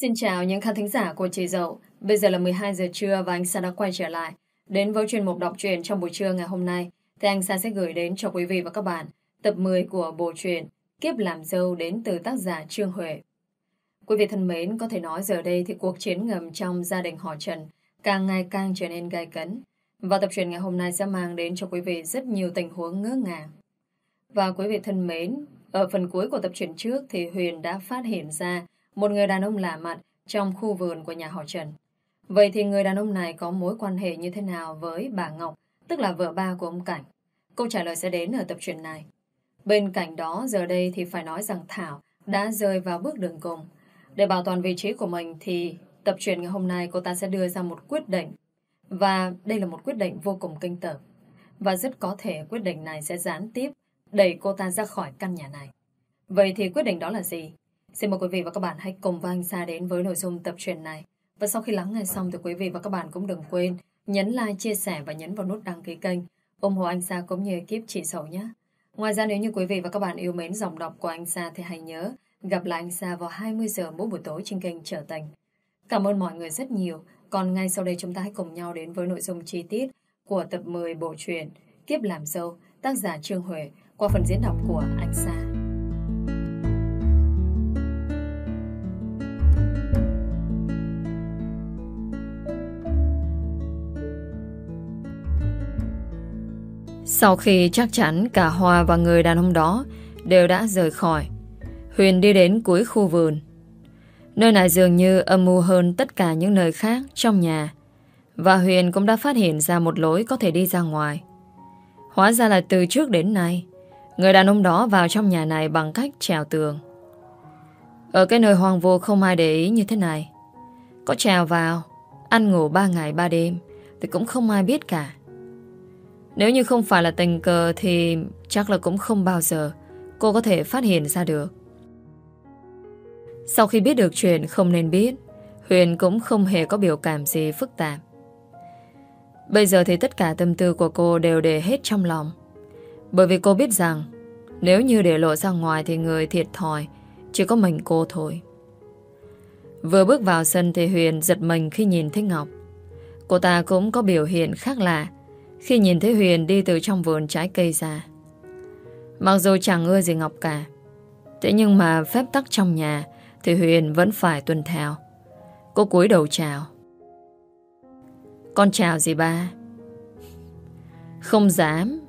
Xin chào những khán thính giả của chị Dậu. Bây giờ là 12 giờ trưa và anh Sa đã quay trở lại. Đến với chuyên mục đọc truyện trong buổi trưa ngày hôm nay, thì anh Sa sẽ gửi đến cho quý vị và các bạn tập 10 của bộ truyện Kiếp làm dâu đến từ tác giả Trương Huệ. Quý vị thân mến, có thể nói giờ đây thì cuộc chiến ngầm trong gia đình họ Trần càng ngày càng trở nên gay cấn. Và tập truyện ngày hôm nay sẽ mang đến cho quý vị rất nhiều tình huống ngỡ ngàng. Và quý vị thân mến, ở phần cuối của tập truyện trước thì Huyền đã phát hiện ra một người đàn ông lạ mặt trong khu vườn của nhà họ Trần. Vậy thì người đàn ông này có mối quan hệ như thế nào với bà Ngọc, tức là vợ ba của ông Cảnh? Câu trả lời sẽ đến ở tập truyện này. Bên cạnh đó, giờ đây thì phải nói rằng Thảo đã rơi vào bước đường cùng. Để bảo toàn vị trí của mình thì tập truyện ngày hôm nay cô ta sẽ đưa ra một quyết định. Và đây là một quyết định vô cùng kinh tởm. Và rất có thể quyết định này sẽ gián tiếp đẩy cô ta ra khỏi căn nhà này. Vậy thì quyết định đó là gì? Xin mời quý vị và các bạn hãy cùng với anh Sa đến với nội dung tập truyện này. Và sau khi lắng nghe xong thì quý vị và các bạn cũng đừng quên nhấn like, chia sẻ và nhấn vào nút đăng ký kênh ủng hộ anh Sa cũng như ekip chị Sầu nhé. Ngoài ra nếu như quý vị và các bạn yêu mến giọng đọc của anh Sa thì hãy nhớ gặp lại anh Sa vào 20 giờ mỗi buổi tối trên kênh Trở thành. Cảm ơn mọi người rất nhiều. Còn ngay sau đây chúng ta hãy cùng nhau đến với nội dung chi tiết của tập 10 bộ truyện Kiếp làm dâu tác giả Trương Huệ qua phần diễn đọc của anh Sa. Sau khi chắc chắn cả hòa và người đàn ông đó đều đã rời khỏi, Huyền đi đến cuối khu vườn. Nơi này dường như âm mưu hơn tất cả những nơi khác trong nhà. Và Huyền cũng đã phát hiện ra một lối có thể đi ra ngoài. Hóa ra là từ trước đến nay, người đàn ông đó vào trong nhà này bằng cách trèo tường. Ở cái nơi hoàng vô không ai để ý như thế này. Có trèo vào, ăn ngủ ba ngày ba đêm, thì cũng không ai biết cả. Nếu như không phải là tình cờ thì chắc là cũng không bao giờ cô có thể phát hiện ra được. Sau khi biết được chuyện không nên biết, Huyền cũng không hề có biểu cảm gì phức tạp. Bây giờ thì tất cả tâm tư của cô đều để hết trong lòng. Bởi vì cô biết rằng nếu như để lộ ra ngoài thì người thiệt thòi chỉ có mình cô thôi. Vừa bước vào sân thì Huyền giật mình khi nhìn thấy Ngọc. Cô ta cũng có biểu hiện khác lạ khi nhìn thấy Huyền đi từ trong vườn trái cây ra. Mặc dù chẳng ưa gì Ngọc cả, thế nhưng mà phép tắc trong nhà thì Huyền vẫn phải tuân theo. Cô cúi đầu chào. Con chào gì ba? Không dám.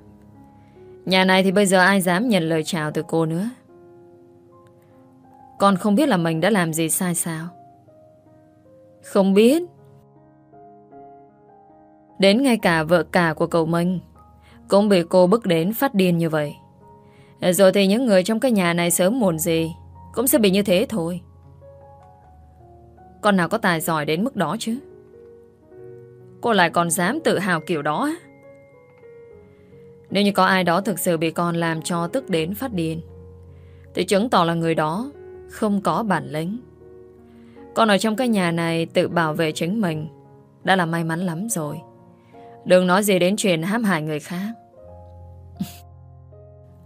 Nhà này thì bây giờ ai dám nhận lời chào từ cô nữa. Con không biết là mình đã làm gì sai sao? Không biết. Đến ngay cả vợ cả của cậu Minh Cũng bị cô bức đến phát điên như vậy. Rồi thì những người trong cái nhà này sớm muộn gì Cũng sẽ bị như thế thôi. Con nào có tài giỏi đến mức đó chứ? Cô lại còn dám tự hào kiểu đó Nếu như có ai đó thực sự bị con làm cho tức đến phát điên, Thì chứng tỏ là người đó Không có bản lĩnh. Con ở trong cái nhà này tự bảo vệ chính mình, Đã là may mắn lắm rồi. Đừng nói gì đến chuyện hãm hại người khác.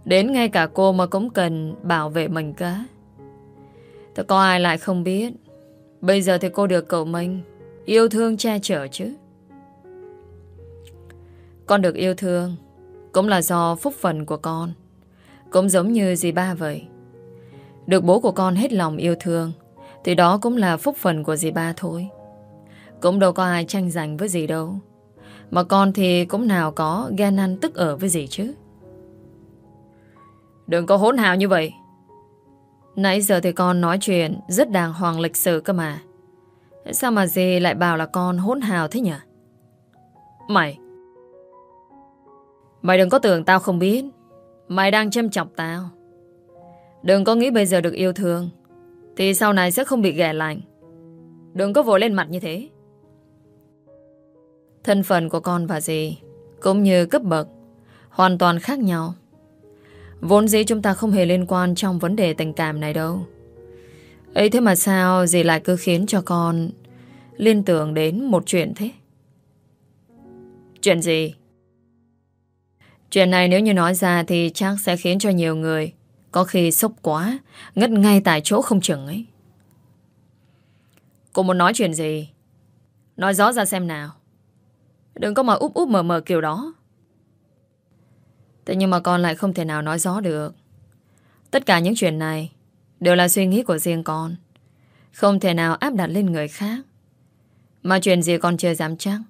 Đến ngay cả cô mà cũng cần bảo vệ mình cả. Thế có ai lại không biết. Bây giờ thì cô được cậu Minh Yêu thương che chở chứ. Con được yêu thương Cũng là do phúc phần của con. Cũng giống như dì ba vậy. Được bố của con hết lòng yêu thương, Thì đó cũng là phúc phần của dì ba thôi. Cũng đâu có ai tranh giành với dì đâu mà con thì cũng nào có ghen ăn tức ở với gì chứ? Đừng có hỗn hào như vậy. Nãy giờ thì con nói chuyện Rất đàng hoàng lịch sự cơ mà. Sao mà dì lại bảo là con hỗn hào thế nhỉ? Mày! Mày đừng có tưởng tao không biết. Mày đang châm chọc tao. Đừng có nghĩ bây giờ được yêu thương, Thì sau này sẽ không bị ghẻ lạnh. Đừng có vội lên mặt như thế. Thân phận của con và dì, Cũng như cấp bậc, Hoàn toàn khác nhau. Vốn dĩ chúng ta không hề liên quan Trong vấn đề tình cảm này đâu. Ấy thế mà sao dì lại cứ khiến cho con Liên tưởng đến một chuyện thế? Chuyện gì? Chuyện này nếu như nói ra Thì chắc sẽ khiến cho nhiều người Có khi sốc quá, Ngất ngay tại chỗ không chừng ấy. Cô muốn nói chuyện gì? Nói rõ ra xem nào. Đừng có mà úp úp mờ mờ kiểu đó. Thế nhưng mà con lại không thể nào nói rõ được. Tất cả những chuyện này đều là suy nghĩ của riêng con. Không thể nào áp đặt lên người khác. Mà chuyện gì con chưa dám chắc,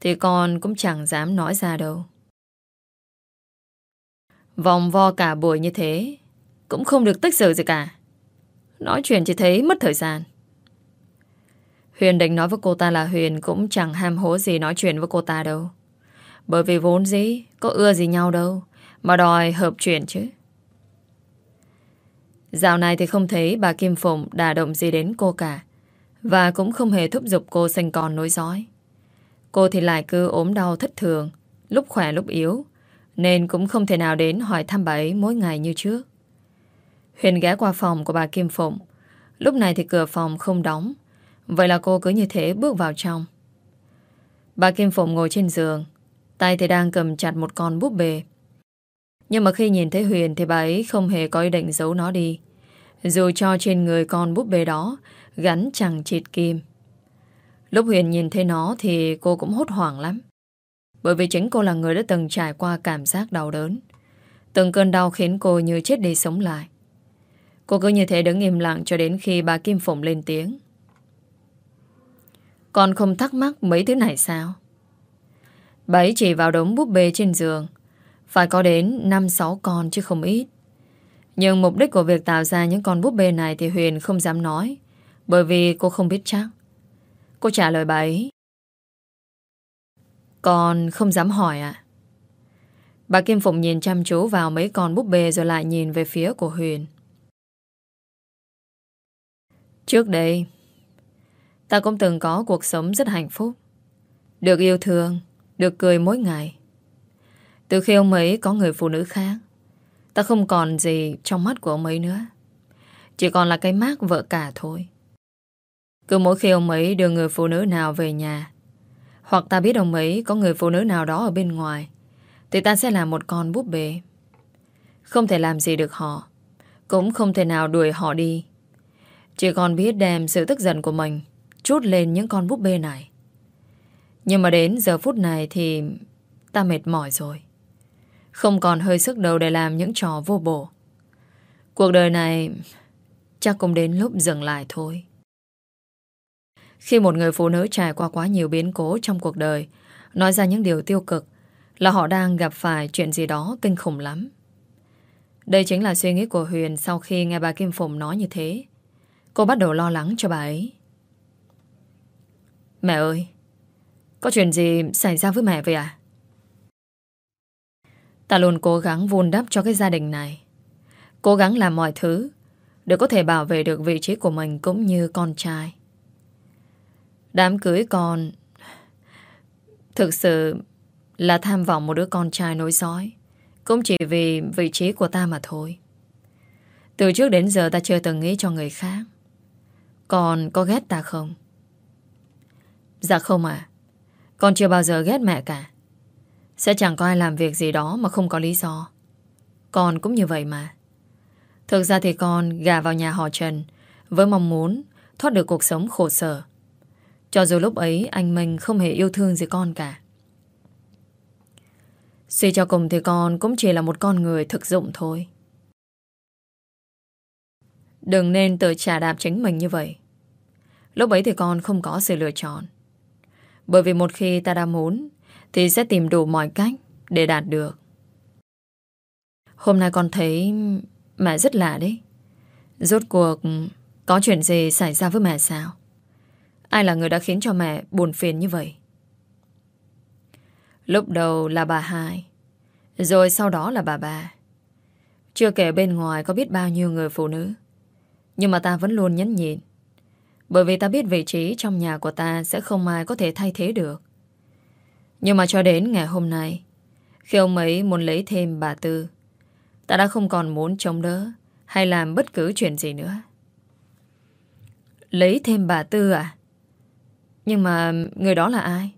thì con cũng chẳng dám nói ra đâu. Vòng vo cả buổi như thế cũng không được tích sự gì cả. Nói chuyện chỉ thấy mất thời gian. Huyền định nói với cô ta là Huyền cũng chẳng ham hố gì nói chuyện với cô ta đâu. Bởi vì vốn dĩ có ưa gì nhau đâu mà đòi hợp chuyện chứ. Dạo này thì không thấy bà Kim Phụng đả động gì đến cô cả. Và cũng không hề thúc giục cô sinh con nối dõi. Cô thì lại cứ ốm đau thất thường, lúc khỏe lúc yếu, nên cũng không thể nào đến hỏi thăm bà ấy mỗi ngày như trước. Huyền ghé qua phòng của bà Kim Phụng. Lúc này thì cửa phòng không đóng. Vậy là cô cứ như thế bước vào trong. Bà Kim Phụng ngồi trên giường, tay thì đang cầm chặt một con búp bê. Nhưng mà khi nhìn thấy Huyền thì bà ấy không hề có ý định giấu nó đi. Dù cho trên người con búp bê đó gắn chẳng chịt kim. Lúc Huyền nhìn thấy nó thì cô cũng hốt hoảng lắm. Bởi vì chính cô là người đã từng trải qua cảm giác đau đớn. Từng cơn đau khiến cô như chết đi sống lại. Cô cứ như thế đứng im lặng cho đến khi bà Kim Phụng lên tiếng. Con không thắc mắc mấy thứ này sao? Bà ấy chỉ vào đống búp bê trên giường. Phải có đến 5-6 con chứ không ít. Nhưng mục đích của việc tạo ra những con búp bê này thì Huyền không dám nói. Bởi vì cô không biết chắc. Cô trả lời bà ấy. Con không dám hỏi ạ. Bà Kim Phụng nhìn chăm chú vào mấy con búp bê rồi lại nhìn về phía của Huyền. Trước đây, ta cũng từng có cuộc sống rất hạnh phúc. Được yêu thương, được cười mỗi ngày. Từ khi ông ấy có người phụ nữ khác, ta không còn gì trong mắt của ông ấy nữa. Chỉ còn là cái mác vợ cả thôi. Cứ mỗi khi ông ấy đưa người phụ nữ nào về nhà, hoặc ta biết ông ấy có người phụ nữ nào đó ở bên ngoài, thì ta sẽ làm một con búp bê. Không thể làm gì được họ, cũng không thể nào đuổi họ đi. Chỉ còn biết đem sự tức giận của mình Chút lên những con búp bê này. Nhưng mà đến giờ phút này Thì ta mệt mỏi rồi. Không còn hơi sức đâu Để làm những trò vô bổ. Cuộc đời này Chắc cũng đến lúc dừng lại thôi. Khi một người phụ nữ trải qua quá nhiều biến cố trong cuộc đời, Nói ra những điều tiêu cực Là họ đang gặp phải chuyện gì đó kinh khủng lắm. Đây chính là suy nghĩ của Huyền Sau khi nghe bà Kim Phụng nói như thế. Cô bắt đầu lo lắng cho bà ấy. Mẹ ơi, Có chuyện gì xảy ra với mẹ vậy à Ta luôn cố gắng vun đắp cho cái gia đình này. Cố gắng làm mọi thứ Để có thể bảo vệ được vị trí của mình Cũng như con trai. Đám cưới con Thực sự Là tham vọng một đứa con trai nối dõi, Cũng chỉ vì vị trí của ta mà thôi. Từ trước đến giờ ta chưa từng nghĩ cho người khác. Con có ghét ta không? Dạ không à Con chưa bao giờ ghét mẹ cả. Sẽ chẳng có ai làm việc gì đó Mà không có lý do. Con cũng như vậy mà. Thực ra thì con gà vào nhà họ Trần Với mong muốn thoát được cuộc sống khổ sở. Cho dù lúc ấy Anh Minh không hề yêu thương gì con cả. Suy cho cùng thì con cũng chỉ là một con người thực dụng thôi. Đừng nên tự trả đạp chính mình như vậy. Lúc ấy thì con không có sự lựa chọn. Bởi vì một khi ta đã muốn, thì sẽ tìm đủ mọi cách để đạt được. Hôm nay con thấy mẹ rất lạ đấy. Rốt cuộc, có chuyện gì xảy ra với mẹ sao? Ai là người đã khiến cho mẹ buồn phiền như vậy? Lúc đầu là bà hai, Rồi sau đó là bà ba Chưa kể bên ngoài có biết bao nhiêu người phụ nữ, nhưng mà ta vẫn luôn nhấn nhịn bởi vì ta biết vị trí trong nhà của ta Sẽ không ai có thể thay thế được. Nhưng mà cho đến ngày hôm nay, Khi ông ấy muốn lấy thêm bà Tư, Ta đã không còn muốn chống đỡ Hay làm bất cứ chuyện gì nữa. Lấy thêm bà Tư à? Nhưng mà người đó là ai?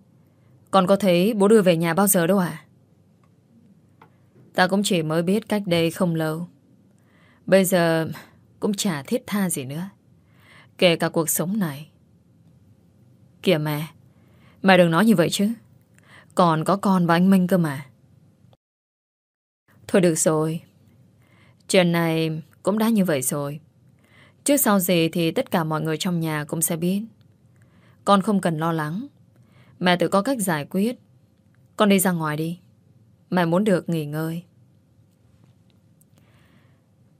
Còn có thấy bố đưa về nhà bao giờ đâu à? Ta cũng chỉ mới biết cách đây không lâu. Bây giờ cũng chả thiết tha gì nữa. Kể cả cuộc sống này, Kìa mẹ Mẹ đừng nói như vậy chứ. Còn có con và anh Minh cơ mà. Thôi được rồi. Chuyện này cũng đã như vậy rồi. Trước sau gì thì tất cả mọi người trong nhà cũng sẽ biết. Con không cần lo lắng. Mẹ tự có cách giải quyết. Con đi ra ngoài đi. Mẹ muốn được nghỉ ngơi.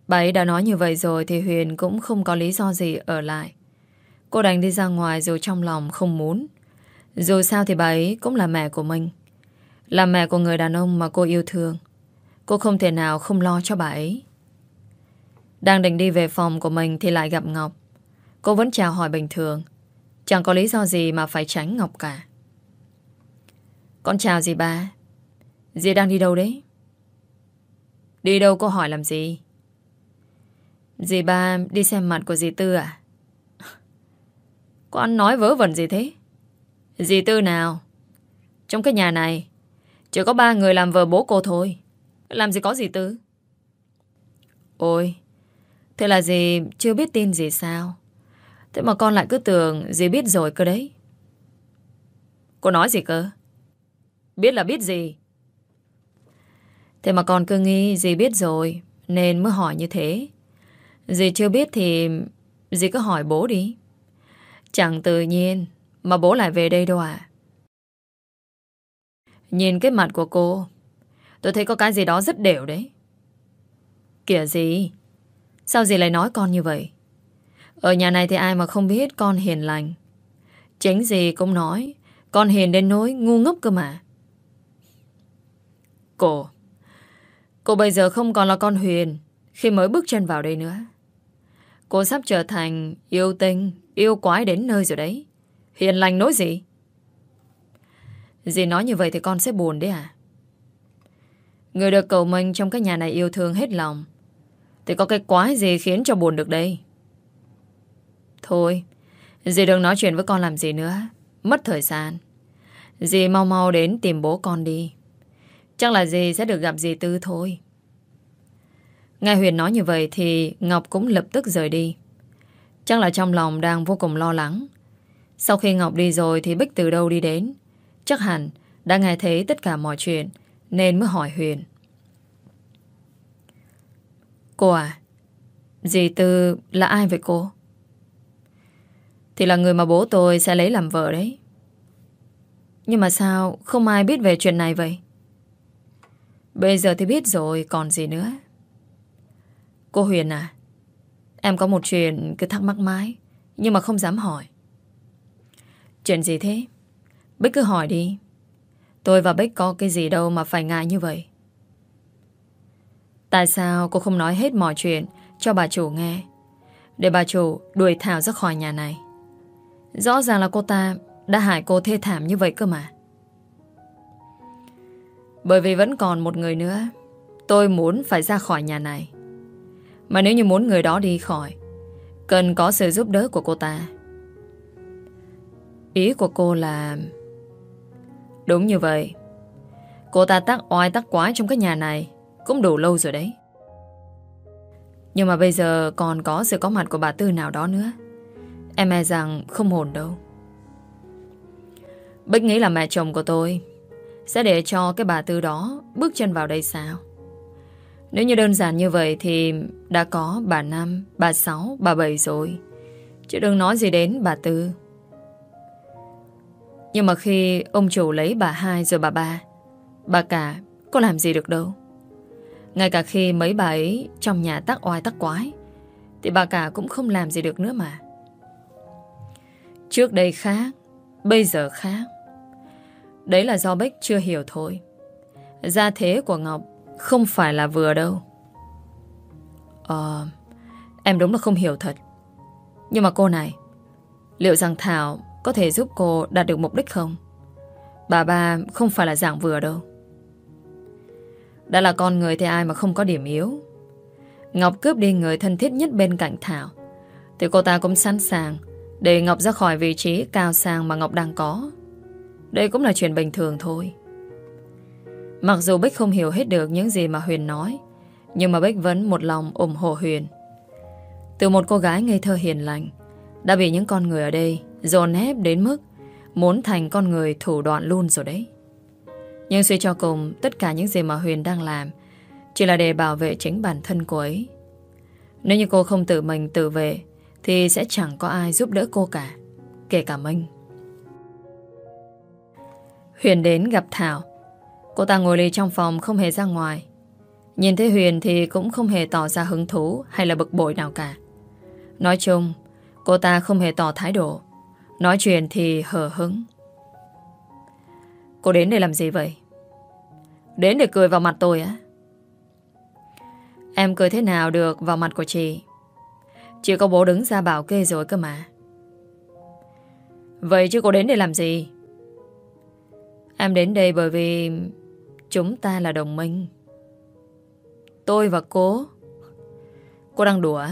Bà ấy đã nói như vậy rồi Thì Huyền cũng không có lý do gì ở lại. Cô đành đi ra ngoài Dù trong lòng không muốn. Dù sao thì bà ấy cũng là mẹ của mình. Là mẹ của người đàn ông mà cô yêu thương. Cô không thể nào không lo cho bà ấy. Đang định đi về phòng của mình Thì lại gặp Ngọc. Cô vẫn chào hỏi bình thường. Chẳng có lý do gì mà phải tránh Ngọc cả. Con chào dì ba. Dì đang đi đâu đấy? Đi đâu cô hỏi làm gì? Dì ba, đi xem mặt của dì Tư à Con nói vớ vẩn gì thế? Dì Tư nào? Trong cái nhà này, Chỉ có ba người làm vợ bố cô thôi. Làm gì có dì Tư? Ôi, Thế là dì chưa biết tin gì sao. Thế mà con lại cứ tưởng dì biết rồi cơ đấy. Cô nói gì cơ? Biết là biết gì? Thế mà con cứ nghĩ dì biết rồi, Nên mới hỏi như thế. Dì chưa biết thì Dì cứ hỏi bố đi. Chẳng tự nhiên Mà bố lại về đây đâu à. Nhìn cái mặt của cô, Tôi thấy có cái gì đó rất đều đấy. Kìa gì Sao dì lại nói con như vậy? Ở nhà này thì ai mà không biết con hiền lành. Chính gì cũng nói, Con hiền đến nỗi ngu ngốc cơ mà. Cô Cô bây giờ không còn là con Huyền Khi mới bước chân vào đây nữa. Cô sắp trở thành yêu tinh, Yêu quái đến nơi rồi đấy. Hiền lành nói gì? Dì nói như vậy thì con sẽ buồn đấy à? Người được cầu mình Trong cái nhà này yêu thương hết lòng. Thì có cái quái gì khiến cho buồn được đây? Thôi, Dì đừng nói chuyện với con làm gì nữa. Mất thời gian. Dì mau mau đến tìm bố con đi. Chắc là dì sẽ được gặp dì Tư thôi. Nghe Huyền nói như vậy thì Ngọc cũng lập tức rời đi. Chắc là trong lòng đang vô cùng lo lắng. Sau khi Ngọc đi rồi thì Bích từ đâu đi đến. Chắc hẳn đã nghe thấy tất cả mọi chuyện nên mới hỏi Huyền. Cô à, dì Tư là ai vậy cô? Thì là người mà bố tôi sẽ lấy làm vợ đấy. Nhưng mà sao không ai biết về chuyện này vậy? Bây giờ thì biết rồi còn gì nữa. Cô Huyền à Em có một chuyện cứ thắc mắc mãi, Nhưng mà không dám hỏi. Chuyện gì thế? Bích cứ hỏi đi. Tôi và Bích có cái gì đâu mà phải ngại như vậy. Tại sao cô không nói hết mọi chuyện Cho bà chủ nghe, Để bà chủ đuổi Thảo ra khỏi nhà này? Rõ ràng là cô ta Đã hại cô thê thảm như vậy cơ mà. Bởi vì vẫn còn một người nữa, Tôi muốn phải ra khỏi nhà này mà nếu như muốn người đó đi khỏi, Cần có sự giúp đỡ của cô ta. Ý của cô là, Đúng như vậy. Cô ta tắc oai tắc quái trong cái nhà này Cũng đủ lâu rồi đấy. Nhưng mà bây giờ còn có sự có mặt của bà Tư nào đó nữa, Em e rằng không hồn đâu. Bích nghĩ là mẹ chồng của tôi Sẽ để cho cái bà Tư đó Bước chân vào đây sao? Nếu như đơn giản như vậy thì đã có bà Năm, bà Sáu, bà Bảy rồi. Chứ đừng nói gì đến bà Tư. Nhưng mà khi ông chủ lấy bà hai rồi bà ba, bà cả có làm gì được đâu. Ngay cả khi mấy bà ấy trong nhà tắc oai tắc quái, thì bà cả cũng không làm gì được nữa mà. Trước đây khác, bây giờ khác. Đấy là do Bích chưa hiểu thôi. Gia thế của Ngọc không phải là vừa đâu. Ờ Em đúng là không hiểu thật. Nhưng mà cô này, Liệu rằng Thảo có thể giúp cô đạt được mục đích không? Bà ba không phải là dạng vừa đâu. Đã là con người thì ai mà không có điểm yếu. Ngọc cướp đi người thân thiết nhất bên cạnh Thảo. Thì cô ta cũng sẵn sàng Để Ngọc ra khỏi vị trí cao sang mà Ngọc đang có. Đây cũng là chuyện bình thường thôi. Mặc dù Bích không hiểu hết được những gì mà Huyền nói, Nhưng mà Bích vẫn một lòng ủng hộ Huyền. Từ một cô gái ngây thơ hiền lành, Đã bị những con người ở đây Dồn ép đến mức Muốn thành con người thủ đoạn luôn rồi đấy. Nhưng suy cho cùng, Tất cả những gì mà Huyền đang làm Chỉ là để bảo vệ chính bản thân cô ấy. Nếu như cô không tự mình tự vệ, Thì sẽ chẳng có ai giúp đỡ cô cả, Kể cả Minh. Huyền đến gặp Thảo. Cô ta ngồi lì trong phòng không hề ra ngoài. Nhìn thấy Huyền thì cũng không hề tỏ ra hứng thú Hay là bực bội nào cả. Nói chung, Cô ta không hề tỏ thái độ. Nói chuyện thì hờ hứng Cô đến để làm gì vậy? Đến để cười vào mặt tôi á? Em cười thế nào được vào mặt của chị? Chị có bố đứng ra bảo kê rồi cơ mà. Vậy chứ cô đến để làm gì? Em đến đây bởi vì Chúng ta là đồng minh. Tôi và cô. Cô đang đùa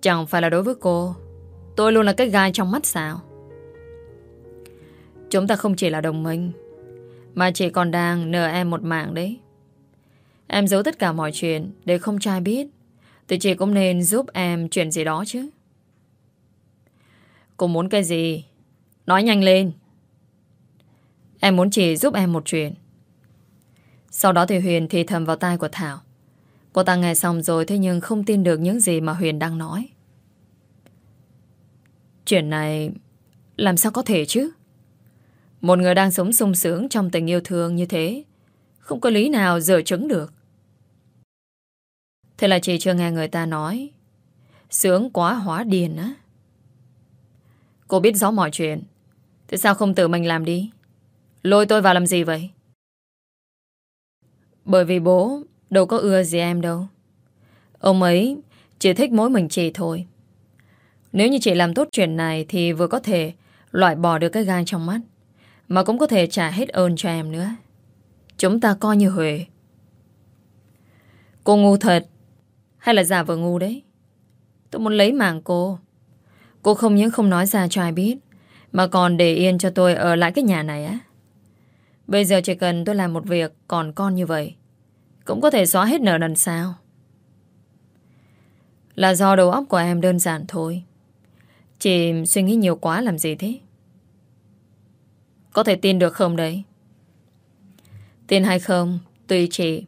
Chẳng phải là đối với cô. Tôi luôn là cái gai trong mắt sao? Chúng ta không chỉ là đồng minh, Mà chị còn đang nợ em một mạng đấy. Em giấu tất cả mọi chuyện Để không trai biết, Thì chị cũng nên giúp em chuyện gì đó chứ. Cô muốn cái gì? Nói nhanh lên. Em muốn chị giúp em một chuyện. Sau đó thì Huyền thì thầm vào tai của Thảo. Cô ta nghe xong rồi Thế nhưng không tin được những gì mà Huyền đang nói. Chuyện này Làm sao có thể chứ? Một người đang sống sung sướng Trong tình yêu thương như thế, Không có lý nào dở chứng được. Thế là chị chưa nghe người ta nói, Sướng quá hóa điền á. Cô biết rõ mọi chuyện, Thế sao không tự mình làm đi? Lôi tôi vào làm gì vậy? Bởi vì bố, Đâu có ưa gì em đâu. Ông ấy chỉ thích mỗi mình chị thôi. Nếu như chị làm tốt chuyện này Thì vừa có thể loại bỏ được cái gai trong mắt, Mà cũng có thể trả hết ơn cho em nữa. Chúng ta coi như Huệ. Cô ngu thật, Hay là giả vờ ngu đấy? Tôi muốn lấy mạng cô. Cô không những không nói ra cho ai biết, Mà còn để yên cho tôi ở lại cái nhà này á. Bây giờ chỉ cần tôi làm một việc Còn con như vậy Cũng có thể xóa hết nợ nần sao Là do đầu óc của em đơn giản thôi Chị suy nghĩ nhiều quá làm gì thế? Có thể tin được không đấy? Tin hay không, tùy chị.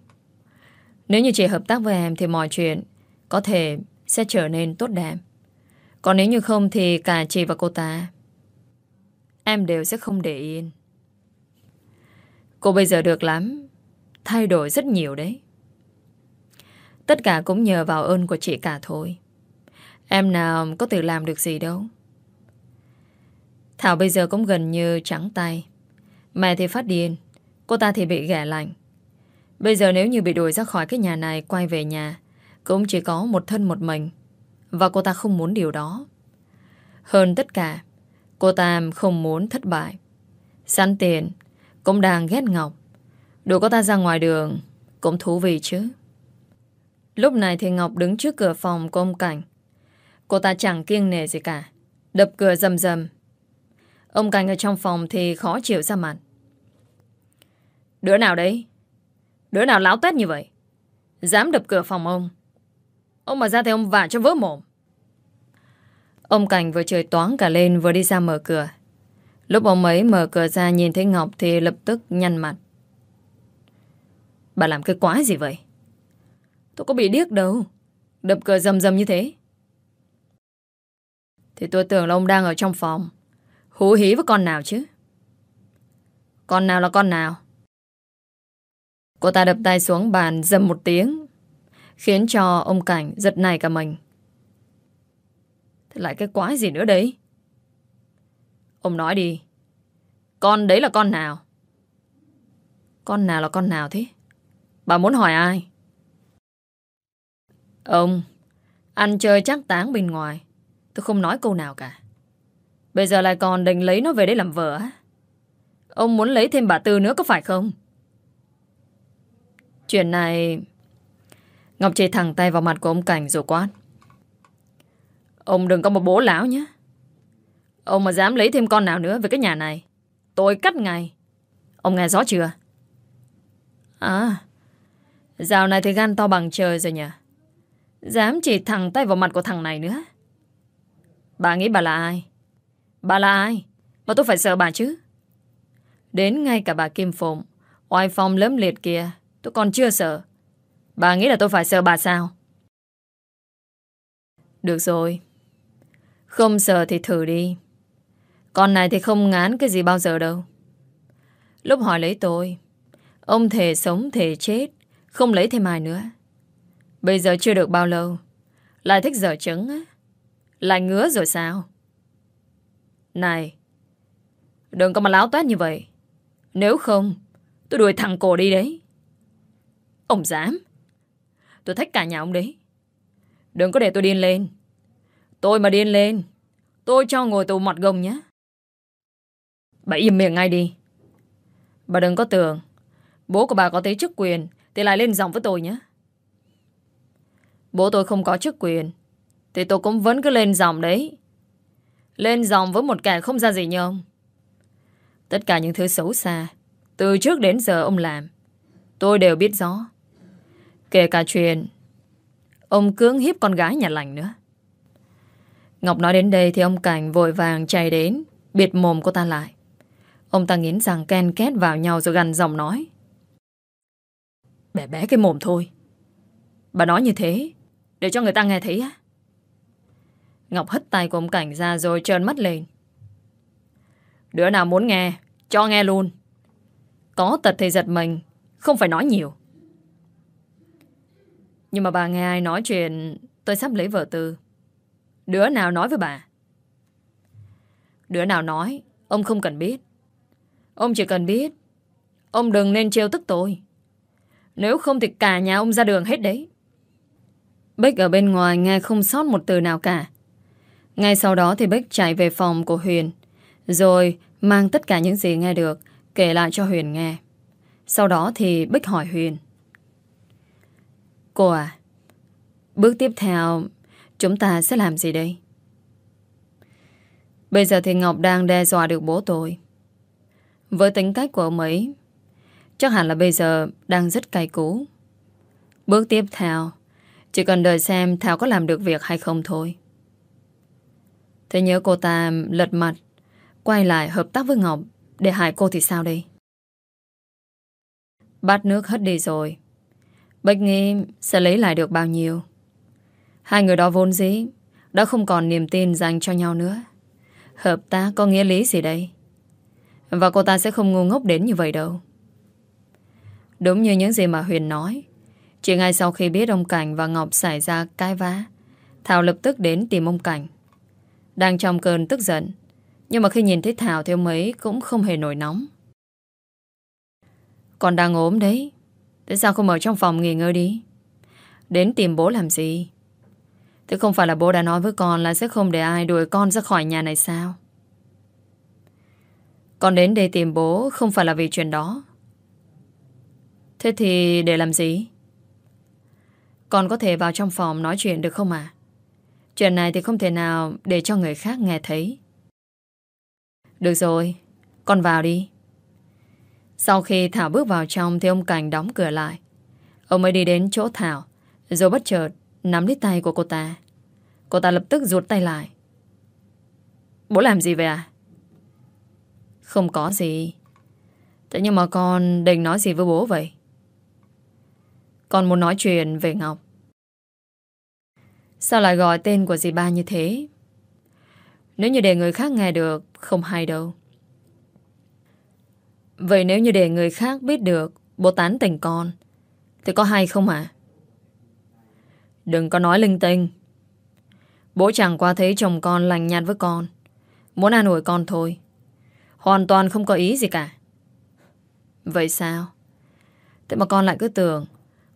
Nếu như chị hợp tác với em thì mọi chuyện có thể sẽ trở nên tốt đẹp. Còn nếu như không thì cả chị và cô ta em đều sẽ không để yên. Cô bây giờ được lắm. Thay đổi rất nhiều đấy. Tất cả cũng nhờ vào ơn của chị cả thôi. Em nào có tự làm được gì đâu Thảo bây giờ cũng gần như trắng tay Mẹ thì phát điên, Cô ta thì bị ghẻ lạnh Bây giờ nếu như bị đuổi ra khỏi cái nhà này, Quay về nhà, Cũng chỉ có một thân một mình Và cô ta không muốn điều đó Hơn tất cả, Cô ta không muốn thất bại Sẵn tiền cũng đang ghét Ngọc. Đùa cô ta ra ngoài đường, Cũng thú vị chứ. Lúc này thì Ngọc đứng trước cửa phòng của ông Cảnh. Cô ta chẳng kiêng nề gì cả, Đập cửa rầm rầm. Ông Cảnh ở trong phòng thì khó chịu ra mặt. Đứa nào đấy? Đứa nào láo tét như vậy? Dám đập cửa phòng ông? Ông mà ra thì ông vả cho vỡ mồm. Ông Cảnh vừa trời toán cả lên Vừa đi ra mở cửa. Lúc ông ấy mở cửa ra nhìn thấy Ngọc Thì lập tức nhăn mặt. Bà làm cái quái gì vậy? Tôi có bị điếc đâu. Đập cửa rầm rầm như thế. Thì tôi tưởng là ông đang ở trong phòng. Hú hí với con nào chứ? Con nào là con nào? Cô ta đập tay xuống bàn dầm một tiếng, Khiến cho ông Cảnh giật này cả mình. Thế lại cái quái gì nữa đấy Ông nói đi. Con đấy là con nào? Con nào là con nào thế? Bà muốn hỏi ai? Ông, Ăn chơi chắc táng bên ngoài. Tôi không nói câu nào cả. Bây giờ lại còn định lấy nó về đây làm vợ á? Ông muốn lấy thêm bà Tư nữa có phải không? Chuyện này Ngọc Trì thẳng tay vào mặt của ông Cảnh rồi quát. Ông đừng có một bố lão nhé. Ông mà dám lấy thêm con nào nữa về cái nhà này. Tôi cắt ngay. Ông nghe rõ chưa? À Dạo này thì gan to bằng trời rồi nhỉ? Dám chỉ thẳng tay vào mặt của thằng này nữa. Bà nghĩ bà là ai? Bà là ai? Mà tôi phải sợ bà chứ. Đến ngay cả bà Kim Phụng, Oai phong lấm liệt kia Tôi còn chưa sợ. Bà nghĩ là tôi phải sợ bà sao? Được rồi. Không sợ thì thử đi. Con này thì không ngán cái gì bao giờ đâu. Lúc hỏi lấy tôi, Ông thề sống thề chết, Không lấy thêm ai nữa. Bây giờ chưa được bao lâu, Lại thích dở trứng á, Lại ngứa rồi sao? Này, Đừng có mà láo toát như vậy. Nếu không, Tôi đuổi thằng cổ đi đấy. Ông dám, Tôi thách cả nhà ông đấy. Đừng có để tôi điên lên. Tôi mà điên lên, Tôi cho ngồi tù mặt gồng nhé Bà im miệng ngay đi. Bà đừng có tưởng Bố của bà có thấy chức quyền Thì lại lên giọng với tôi nhé. Bố tôi không có chức quyền Thì tôi cũng vẫn cứ lên giọng đấy. Lên giọng với một kẻ không ra gì như ông. Tất cả những thứ xấu xa Từ trước đến giờ ông làm, Tôi đều biết rõ. Kể cả chuyện Ông cưỡng hiếp con gái nhà lành nữa. Ngọc nói đến đây Thì ông Cảnh vội vàng chạy đến Biệt mồm cô ta lại. Ông ta nghiến rằng ken két vào nhau rồi gần giọng nói. Bẻ bé cái mồm thôi. Bà nói như thế, Để cho người ta nghe thấy á. Ngọc hất tay của ông Cảnh ra rồi trơn mắt lên. Đứa nào muốn nghe, Cho nghe luôn. Có tật thì giật mình, Không phải nói nhiều. Nhưng mà bà nghe ai nói chuyện, Tôi sắp lấy vợ tư Đứa nào nói với bà? Đứa nào nói, Ông không cần biết. Ông chỉ cần biết, Ông đừng nên trêu tức tôi. Nếu không thì cả nhà ông ra đường hết đấy. Bích ở bên ngoài nghe không sót một từ nào cả. Ngay sau đó thì Bích chạy về phòng của Huyền, Rồi mang tất cả những gì nghe được Kể lại cho Huyền nghe. Sau đó thì Bích hỏi Huyền, Cô à Bước tiếp theo Chúng ta sẽ làm gì đây? Bây giờ thì Ngọc đang đe dọa được bố tôi với tính cách của ông ấy, Chắc hẳn là bây giờ Đang rất cay cú. Bước tiếp theo, Chỉ cần đợi xem Thảo có làm được việc hay không thôi. Thế nhớ cô ta lật mặt, Quay lại hợp tác với Ngọc Để hại cô thì sao đây? Bát nước hết đi rồi. Bách nghi sẽ lấy lại được bao nhiêu? Hai người đó vốn dĩ Đã không còn niềm tin dành cho nhau nữa. Hợp tác có nghĩa lý gì đây? Và cô ta sẽ không ngu ngốc đến như vậy đâu. Đúng như những gì mà Huyền nói, Chỉ ngay sau khi biết ông Cảnh và Ngọc xảy ra cái vá, Thảo lập tức đến tìm ông Cảnh. Đang trong cơn tức giận, Nhưng mà khi nhìn thấy Thảo thì ông ấy cũng không hề nổi nóng. Còn đang ốm đấy, Tại sao không ở trong phòng nghỉ ngơi đi? Đến tìm bố làm gì? Thế không phải là bố đã nói với con Là sẽ không để ai đuổi con ra khỏi nhà này sao? Con đến đây tìm bố không phải là vì chuyện đó. Thế thì để làm gì? Con có thể vào trong phòng nói chuyện được không à? Chuyện này thì không thể nào để cho người khác nghe thấy. Được rồi, con vào đi. Sau khi Thảo bước vào trong thì ông Cảnh đóng cửa lại. Ông ấy đi đến chỗ Thảo, rồi bất chợt nắm lấy tay của cô ta. Cô ta lập tức rụt tay lại. Bố làm gì vậy à? Không có gì. Thế nhưng mà con định nói gì với bố vậy? Con muốn nói chuyện về Ngọc. Sao lại gọi tên của dì ba như thế? Nếu như để người khác nghe được, Không hay đâu. Vậy nếu như để người khác biết được Bố tán tình con, Thì có hay không ạ? Đừng có nói linh tinh. Bố chẳng qua thấy chồng con lành nhạt với con, Muốn an ủi con thôi. Hoàn toàn không có ý gì cả. Vậy sao? Thế mà con lại cứ tưởng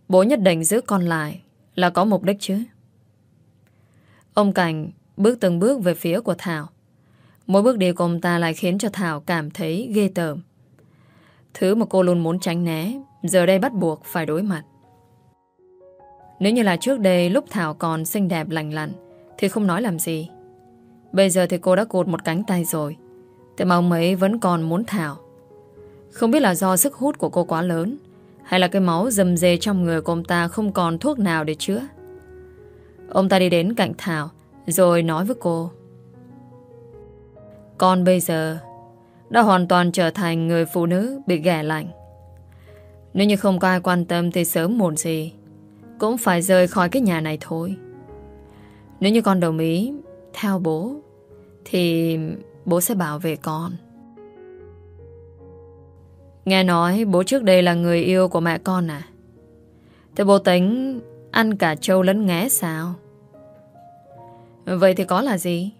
Bố nhất định giữ con lại Là có mục đích chứ. Ông Cảnh bước từng bước về phía của Thảo. Mỗi bước đi của ông ta lại khiến cho Thảo cảm thấy ghê tởm. Thứ mà cô luôn muốn tránh né, Giờ đây bắt buộc phải đối mặt. Nếu như là trước đây Lúc Thảo còn xinh đẹp lành lặn Thì không nói làm gì. Bây giờ thì cô đã cột một cánh tay rồi. Thế mà ông ấy vẫn còn muốn Thảo Không biết là do sức hút của cô quá lớn, Hay là cái máu dầm dề trong người của ông ta Không còn thuốc nào để chữa Ông ta đi đến cạnh Thảo, Rồi nói với cô Con bây giờ đã hoàn toàn trở thành người phụ nữ bị ghẻ lạnh. Nếu như không có ai quan tâm thì sớm muộn gì cũng phải rời khỏi cái nhà này thôi. Nếu như con đồng ý theo bố thì bố sẽ bảo vệ con. Nghe nói bố trước đây là người yêu của mẹ con à? Thế bố tính ăn cả trâu lẫn ngẽ sao? Vậy thì có là gì?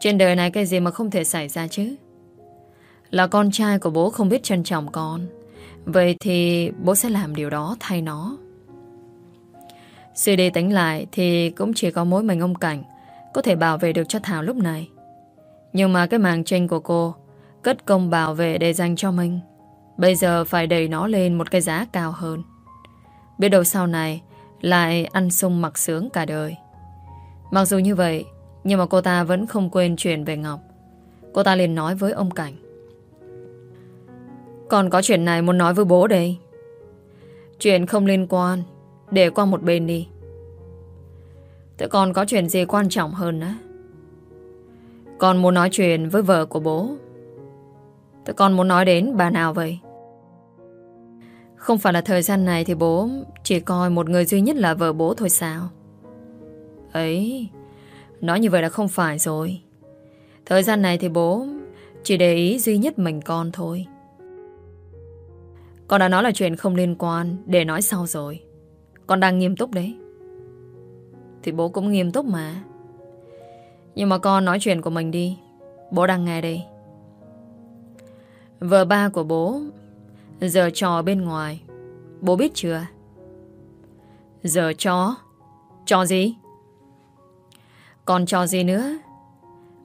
Trên đời này cái gì mà không thể xảy ra chứ? Là con trai của bố không biết trân trọng con, Vậy thì bố sẽ làm điều đó thay nó Suy đi tính lại Thì cũng chỉ có mỗi mình ông Cảnh Có thể bảo vệ được cho Thảo lúc này nhưng mà cái màng tranh của cô Cất công bảo vệ để dành cho mình, Bây giờ phải đẩy nó lên Một cái giá cao hơn. Biết đâu sau này Lại ăn sung mặc sướng cả đời. Mặc dù như vậy, Nhưng mà cô ta vẫn không quên chuyện về Ngọc. Cô ta liền nói với ông Cảnh. Còn có chuyện này muốn nói với bố đây. Chuyện không liên quan, Để qua một bên đi. Thế còn có chuyện gì quan trọng hơn á? Con muốn nói chuyện với vợ của bố. Thế con muốn nói đến bà nào vậy? Không phải là thời gian này Thì bố chỉ coi một người duy nhất là vợ bố thôi sao? Ấy, Nói như vậy là không phải rồi. Thời gian này thì bố Chỉ để ý duy nhất mình con thôi. Con đã nói là chuyện không liên quan Để nói sau rồi. Con đang nghiêm túc đấy. Thì bố cũng nghiêm túc mà. Nhưng mà con nói chuyện của mình đi. Bố đang nghe đây. Vợ ba của bố, Giờ trò bên ngoài. Bố biết chưa? Giờ chó Chó gì? Còn chó gì nữa?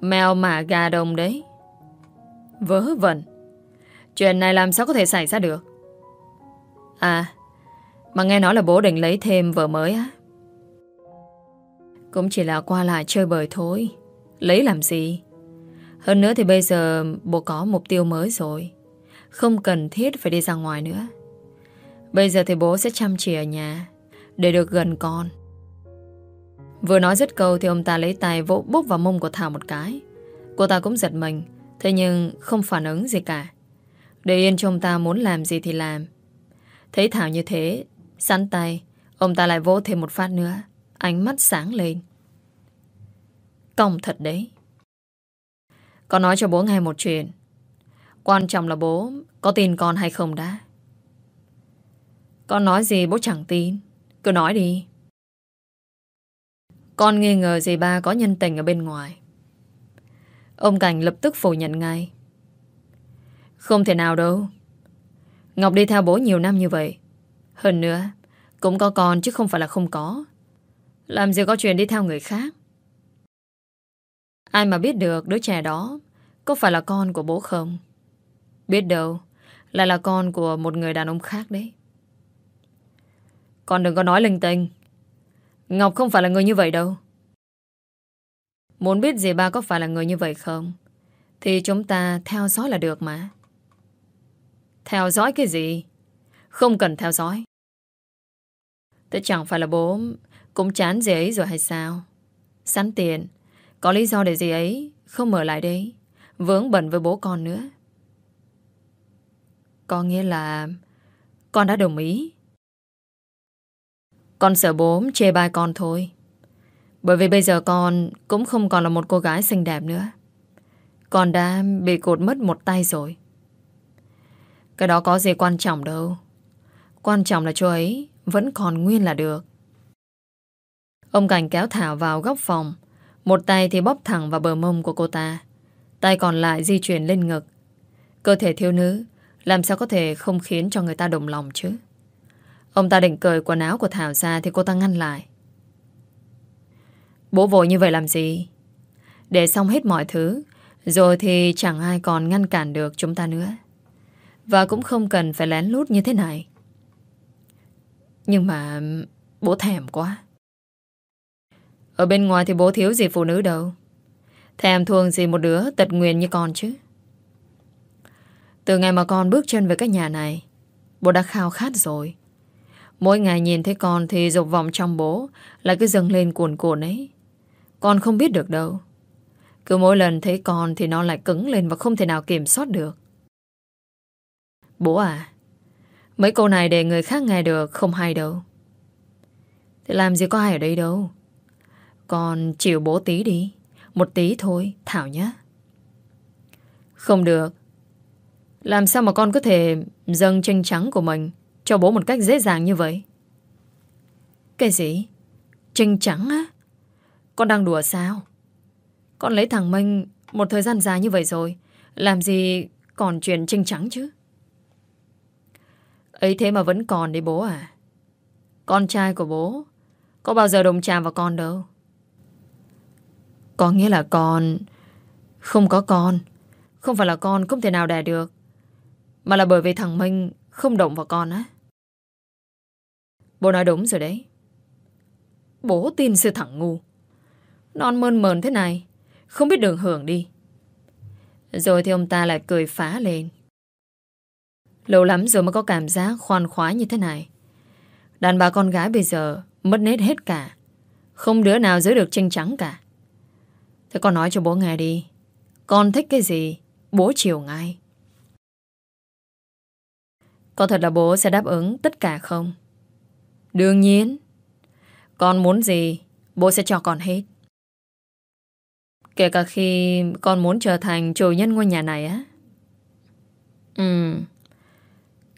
Mèo mả gà đồng đấy. Vớ vẩn. Chuyện này làm sao có thể xảy ra được? À Mà nghe nói là bố định lấy thêm vợ mới á. Cũng chỉ là qua lại chơi bời thôi Lấy làm gì Hơn nữa thì bây giờ Bố có mục tiêu mới rồi Không cần thiết phải đi ra ngoài nữa Bây giờ thì bố sẽ chăm chỉ ở nhà Để được gần con Vừa nói dứt câu thì ông ta lấy tay vỗ bốc vào mông của Thảo một cái. Cô ta cũng giật mình, thế nhưng không phản ứng gì cả. Để yên cho ông ta muốn làm gì thì làm. Thấy Thảo như thế, sẵn tay, ông ta lại vỗ thêm một phát nữa. Ánh mắt sáng lên. Công thật đấy. Con nói cho bố nghe một chuyện. Quan trọng là bố có tin con hay không đã. Con nói gì bố chẳng tin. Cứ nói đi. Con nghi ngờ gì ba có nhân tình ở bên ngoài. Ông Cảnh lập tức phủ nhận ngay. Không thể nào đâu. Ngọc đi theo bố nhiều năm như vậy. Hơn nữa, cũng có con chứ không phải là không có. Làm gì có chuyện đi theo người khác. Ai mà biết được đứa trẻ đó có phải là con của bố không? Biết đâu, lại là con của một người đàn ông khác đấy. Con đừng có nói linh tinh. Ngọc không phải là người như vậy đâu. Muốn biết dì ba có phải là người như vậy không? Thì chúng ta theo dõi là được mà. Theo dõi cái gì? Không cần theo dõi. Thế chẳng phải là bố cũng chán dì ấy rồi hay sao? Sẵn tiền. Có lý do để dì ấy không mở lại đấy. Vướng bẩn với bố con nữa. Có nghĩa là con đã đồng ý. Con sợ bố chê bai con thôi. Bởi vì bây giờ con cũng không còn là một cô gái xinh đẹp nữa. Con đã bị cột mất một tay rồi. Cái đó có gì quan trọng đâu. Quan trọng là chú ấy vẫn còn nguyên là được. Ông Cảnh kéo Thảo vào góc phòng. Một tay thì bóp thẳng vào bờ mông của cô ta. Tay còn lại di chuyển lên ngực. Cơ thể thiếu nữ làm sao có thể không khiến cho người ta đồng lòng chứ. Ông ta định cởi quần áo của Thảo ra thì cô ta ngăn lại. Bố vội như vậy làm gì? Để xong hết mọi thứ, rồi thì chẳng ai còn ngăn cản được chúng ta nữa. Và cũng không cần phải lén lút như thế này. Nhưng mà bố thèm quá. Ở bên ngoài thì bố thiếu gì phụ nữ đâu. Thèm thương gì một đứa tật nguyền như con chứ. Từ ngày mà con bước chân về cái nhà này, bố đã khao khát rồi. Mỗi ngày nhìn thấy con thì dục vọng trong bố lại cứ dâng lên cuồn cuộn ấy. Con không biết được đâu. Cứ mỗi lần thấy con thì nó lại cứng lên và không thể nào kiểm soát được. Bố à, mấy câu này để người khác nghe được không hay đâu. Thì làm gì có ai ở đây đâu. Con chịu bố tí đi. Một tí thôi, Thảo nhé. Không được. Làm sao mà con có thể dâng tranh trắng của mình cho bố một cách dễ dàng như vậy? Cái gì? Tranh trắng á? Con đang đùa sao? Con lấy thằng Minh một thời gian dài như vậy rồi. Làm gì còn chuyện tranh trắng chứ? Ấy thế mà vẫn còn đấy bố à? Con trai của bố có bao giờ đồng chạm vào con đâu. Có nghĩa là con không có con. Không phải là con không thể nào đẻ được. Mà là bởi vì thằng Minh không động vào con á. Bố nói đúng rồi đấy. Bố tin sư thằng ngu. Non mơn mờn thế này. Không biết đường hưởng đi. Rồi thì ông ta lại cười phá lên. Lâu lắm rồi mới có cảm giác khoan khoái như thế này. Đàn bà con gái bây giờ mất nết hết cả. Không đứa nào giữ được tranh trắng cả. Thế con nói cho bố nghe đi. Con thích cái gì, bố chiều ngay. Có thật là bố sẽ đáp ứng tất cả không? Đương nhiên. Con muốn gì, bố sẽ cho con hết. Kể cả khi con muốn trở thành chủ nhân ngôi nhà này á. Ừ.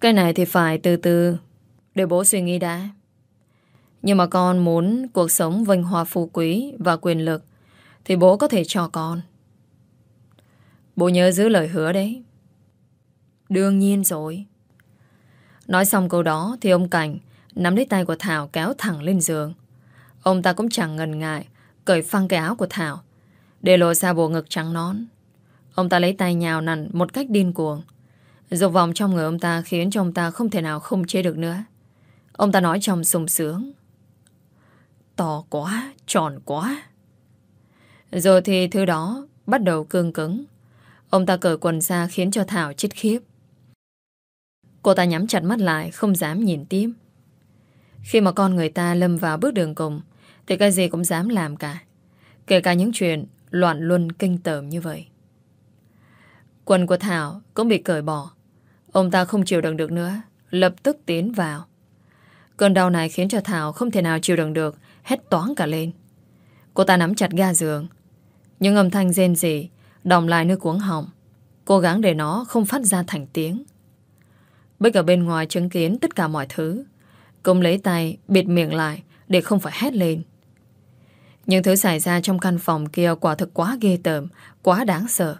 Cái này thì phải từ từ để bố suy nghĩ đã. Nhưng mà con muốn cuộc sống vinh hoa phú quý và quyền lực thì bố có thể cho con. Bố nhớ giữ lời hứa đấy. Đương nhiên rồi. Nói xong câu đó thì ông Cảnh nắm lấy tay của Thảo kéo thẳng lên giường. Ông ta cũng chẳng ngần ngại cởi phăng cái áo của Thảo để lộ ra bộ ngực trắng nón. Ông ta lấy tay nhào nặn một cách điên cuồng. Dục vòng trong người ông ta khiến cho ông ta không thể nào không chế được nữa. Ông ta nói trong sung sướng. To quá, tròn quá. Rồi thì thứ đó bắt đầu cương cứng. Ông ta cởi quần ra khiến cho Thảo chết khiếp. Cô ta nhắm chặt mắt lại, không dám nhìn tiếp. Khi mà con người ta lâm vào bước đường cùng, thì cái gì cũng dám làm cả. Kể cả những chuyện loạn luân kinh tởm như vậy. Quần của Thảo cũng bị cởi bỏ. Ông ta không chịu đựng được nữa, lập tức tiến vào. Cơn đau này khiến cho Thảo không thể nào chịu đựng được, hét toán cả lên. Cô ta nắm chặt ga giường. Những âm thanh rên rỉ, đồng lại nơi cuống họng. Cố gắng để nó không phát ra thành tiếng. Bích ở bên ngoài chứng kiến tất cả mọi thứ. Cũng lấy tay bịt miệng lại để không phải hét lên. Những thứ xảy ra trong căn phòng kia quả thực quá ghê tởm, quá đáng sợ.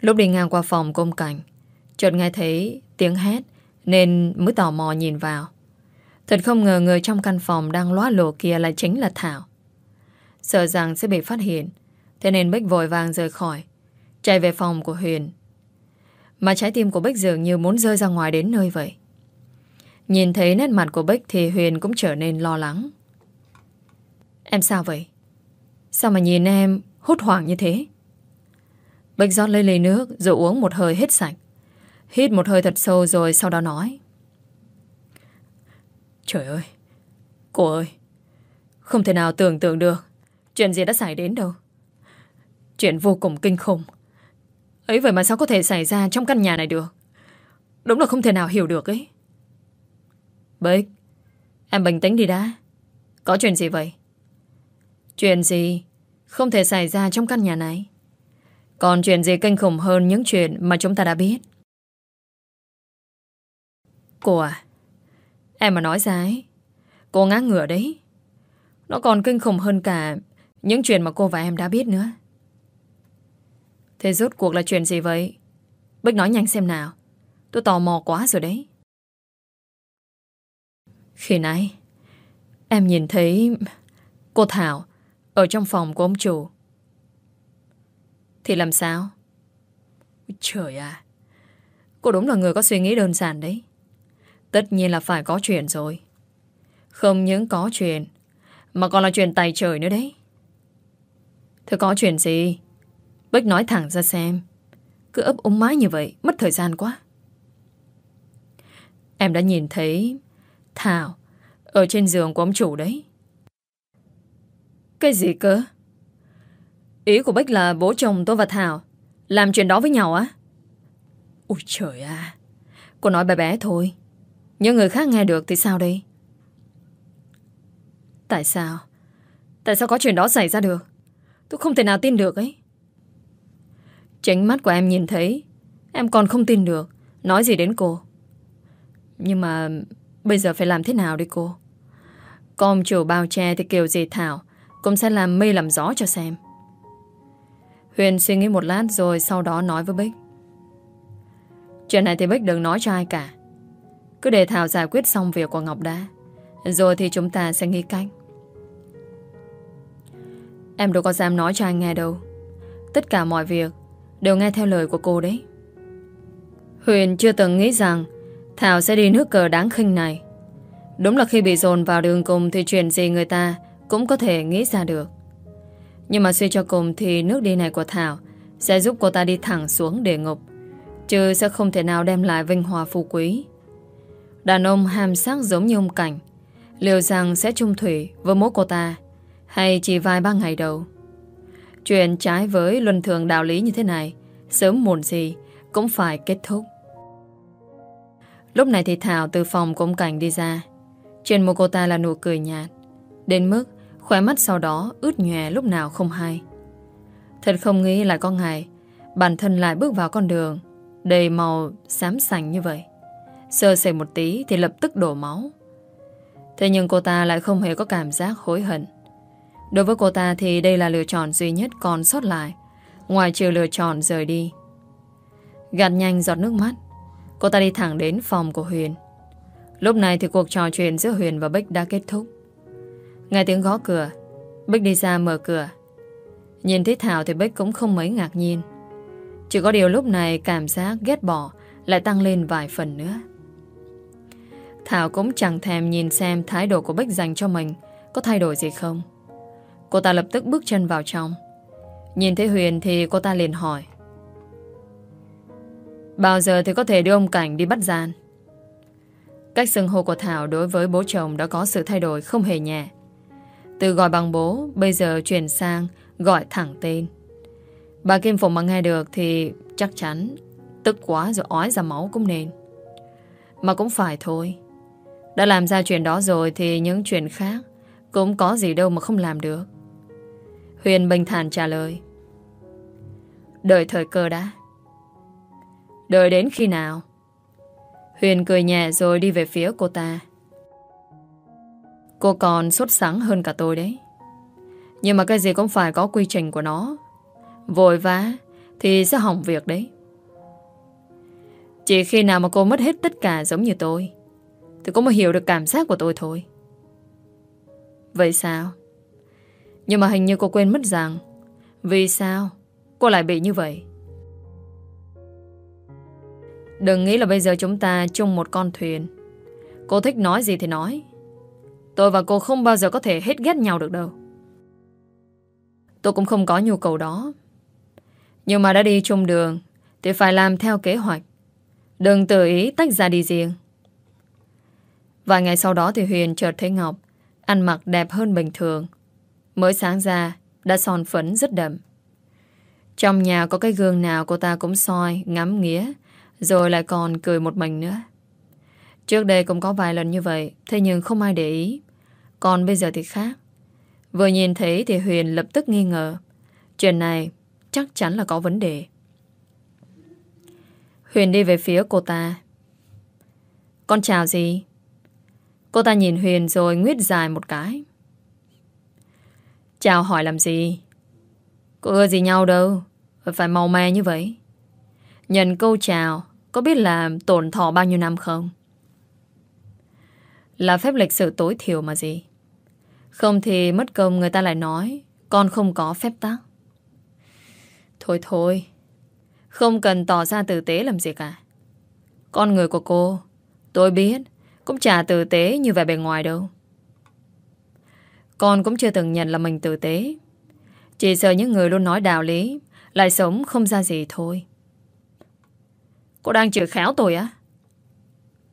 Lúc đi ngang qua phòng công cảnh, chợt nghe thấy tiếng hét nên mới tò mò nhìn vào. Thật không ngờ người trong căn phòng đang lóa lộ kia lại chính là Thảo. Sợ rằng sẽ bị phát hiện, thế nên Bích vội vàng rời khỏi, chạy về phòng của Huyền. Mà trái tim của Bích dường như muốn rơi ra ngoài đến nơi vậy. Nhìn thấy nét mặt của Bích thì Huyền cũng trở nên lo lắng. Em sao vậy? Sao mà nhìn em hốt hoảng như thế? Bích rót lấy ly nước rồi uống một hơi hết sạch. Hít một hơi thật sâu rồi sau đó nói. Trời ơi! Cô ơi! Không thể nào tưởng tượng được chuyện gì đã xảy đến đâu. Chuyện vô cùng kinh khủng. Ấy vậy mà sao có thể xảy ra trong căn nhà này được? Đúng là không thể nào hiểu được ấy. Bích, em bình tĩnh đi đã. Có chuyện gì vậy? Chuyện gì không thể xảy ra trong căn nhà này? Còn chuyện gì kinh khủng hơn những chuyện mà chúng ta đã biết? Cô à, em mà nói ra ấy, cô ngã ngửa đấy. Nó còn kinh khủng hơn cả những chuyện mà cô và em đã biết nữa. Thế rốt cuộc là chuyện gì vậy? Bích nói nhanh xem nào. Tôi tò mò quá rồi đấy. Khi nãy, em nhìn thấy cô Thảo ở trong phòng của ông chủ. Thì làm sao? Trời à, cô đúng là người có suy nghĩ đơn giản đấy. Tất nhiên là phải có chuyện rồi. Không những có chuyện, mà còn là chuyện tài trời nữa đấy. Thế có chuyện gì? Bách nói thẳng ra xem. Cứ ấp ống mái như vậy, mất thời gian quá. Em đã nhìn thấy Thảo ở trên giường của ông chủ đấy. Cái gì cơ? Ý của Bách là bố chồng tôi và Thảo Làm chuyện đó với nhau á Ôi trời à Cô nói bé bé thôi Những người khác nghe được thì sao đây Tại sao Tại sao có chuyện đó xảy ra được Tôi không thể nào tin được ấy Tránh mắt của em nhìn thấy, Em còn không tin được. Nói gì đến cô? Nhưng mà Bây giờ phải làm thế nào đi cô? Con chủ bao che thì kiểu gì Thảo Cũng sẽ làm mây làm gió cho xem. Huyền suy nghĩ một lát rồi Sau đó nói với Bích. Chuyện này thì Bích đừng nói cho ai cả. Cứ để Thảo giải quyết xong việc của Ngọc đã, Rồi thì chúng ta sẽ nghĩ cách. Em đâu có dám nói cho anh nghe đâu. Tất cả mọi việc Đều nghe theo lời của cô đấy. Huyền chưa từng nghĩ rằng Thảo sẽ đi nước cờ đáng khinh này. Đúng là khi bị dồn vào đường cùng Thì chuyện gì người ta Cũng có thể nghĩ ra được. Nhưng mà suy cho cùng thì nước đi này của Thảo Sẽ giúp cô ta đi thẳng xuống địa ngục, Chứ sẽ không thể nào đem lại vinh hoa phú quý. Đàn ông ham sắc giống như ông Cảnh, Liệu rằng sẽ chung thủy với mối cô ta Hay chỉ vài ba ngày đầu? Chuyện trái với luân thường đạo lý như thế này, Sớm muộn gì Cũng phải kết thúc. Lúc này thì Thảo từ phòng công Cảnh đi ra. Trên một cô ta là nụ cười nhạt. Đến mức khóe mắt sau đó ướt nhòe lúc nào không hay. Thật không nghĩ lại có ngày Bản thân lại bước vào con đường Đầy màu xám sành như vậy. Sơ sẩy một tí thì lập tức đổ máu. Thế nhưng cô ta lại không hề có cảm giác hối hận. Đối với cô ta thì đây là lựa chọn duy nhất còn sót lại. Ngoài trừ lựa chọn rời đi. Gạt nhanh giọt nước mắt. Cô ta đi thẳng đến phòng của Huyền. Lúc này thì cuộc trò chuyện giữa Huyền và Bích đã kết thúc. Nghe tiếng gõ cửa, Bích đi ra mở cửa. Nhìn thấy Thảo thì Bích cũng không mấy ngạc nhiên. Chỉ có điều lúc này cảm giác ghét bỏ Lại tăng lên vài phần nữa. Thảo cũng chẳng thèm nhìn xem thái độ của Bích dành cho mình Có thay đổi gì không. Cô ta lập tức bước chân vào trong. Nhìn thấy Huyền thì cô ta liền hỏi. Bao giờ thì có thể đưa ông Cảnh đi bắt gian? Cách xưng hô của Thảo đối với bố chồng đã có sự thay đổi không hề nhẹ. Từ gọi bằng bố, Bây giờ chuyển sang gọi thẳng tên. Bà Kim Phụng mà nghe được Thì chắc chắn Tức quá rồi ói ra máu cũng nên. Mà cũng phải thôi. Đã làm ra chuyện đó rồi Thì những chuyện khác Cũng có gì đâu mà không làm được. Huyền bình thản trả lời. Đợi thời cơ đã. Đợi đến khi nào? Huyền cười nhẹ rồi đi về phía cô ta. Cô còn sốt sắng hơn cả tôi đấy. Nhưng mà cái gì cũng phải có quy trình của nó. Vội vã Thì sẽ hỏng việc đấy. Chỉ khi nào mà cô mất hết tất cả giống như tôi, Thì cô mới hiểu được cảm giác của tôi thôi. Vậy sao? Nhưng mà hình như cô quên mất rằng, Vì sao Cô lại bị như vậy? Đừng nghĩ là bây giờ chúng ta chung một con thuyền. Cô thích nói gì thì nói. Tôi và cô không bao giờ có thể hết ghét nhau được đâu. Tôi cũng không có nhu cầu đó. Nhưng mà đã đi chung đường Thì phải làm theo kế hoạch. Đừng tự ý tách ra đi riêng. Vài ngày sau đó thì Huyền chợt thấy Ngọc Ăn mặc đẹp hơn bình thường. Mới sáng ra, Đã son phấn rất đậm. Trong nhà có cái gương nào cô ta cũng soi, Ngắm nghía, rồi lại còn cười một mình nữa. Trước đây cũng có vài lần như vậy, Thế nhưng không ai để ý. Còn bây giờ thì khác. Vừa nhìn thấy thì Huyền lập tức nghi ngờ. Chuyện này chắc chắn là có vấn đề. Huyền đi về phía cô ta. Con chào gì? Cô ta nhìn Huyền rồi nguyết dài một cái. Chào hỏi làm gì? Cô ưa gì nhau đâu, Phải màu me như vậy. Nhận câu chào, có biết là tổn thọ bao nhiêu năm không? Là phép lịch sự tối thiểu mà gì? Không thì mất công người ta lại nói, Con không có phép tắc. Thôi thôi, Không cần tỏ ra tử tế làm gì cả. Con người của cô, Tôi biết, Cũng chả tử tế như vẻ bề ngoài đâu. Con cũng chưa từng nhận là mình tử tế Chỉ sợ những người luôn nói đạo lý, Lại sống không ra gì thôi Cô đang chửi khéo tôi á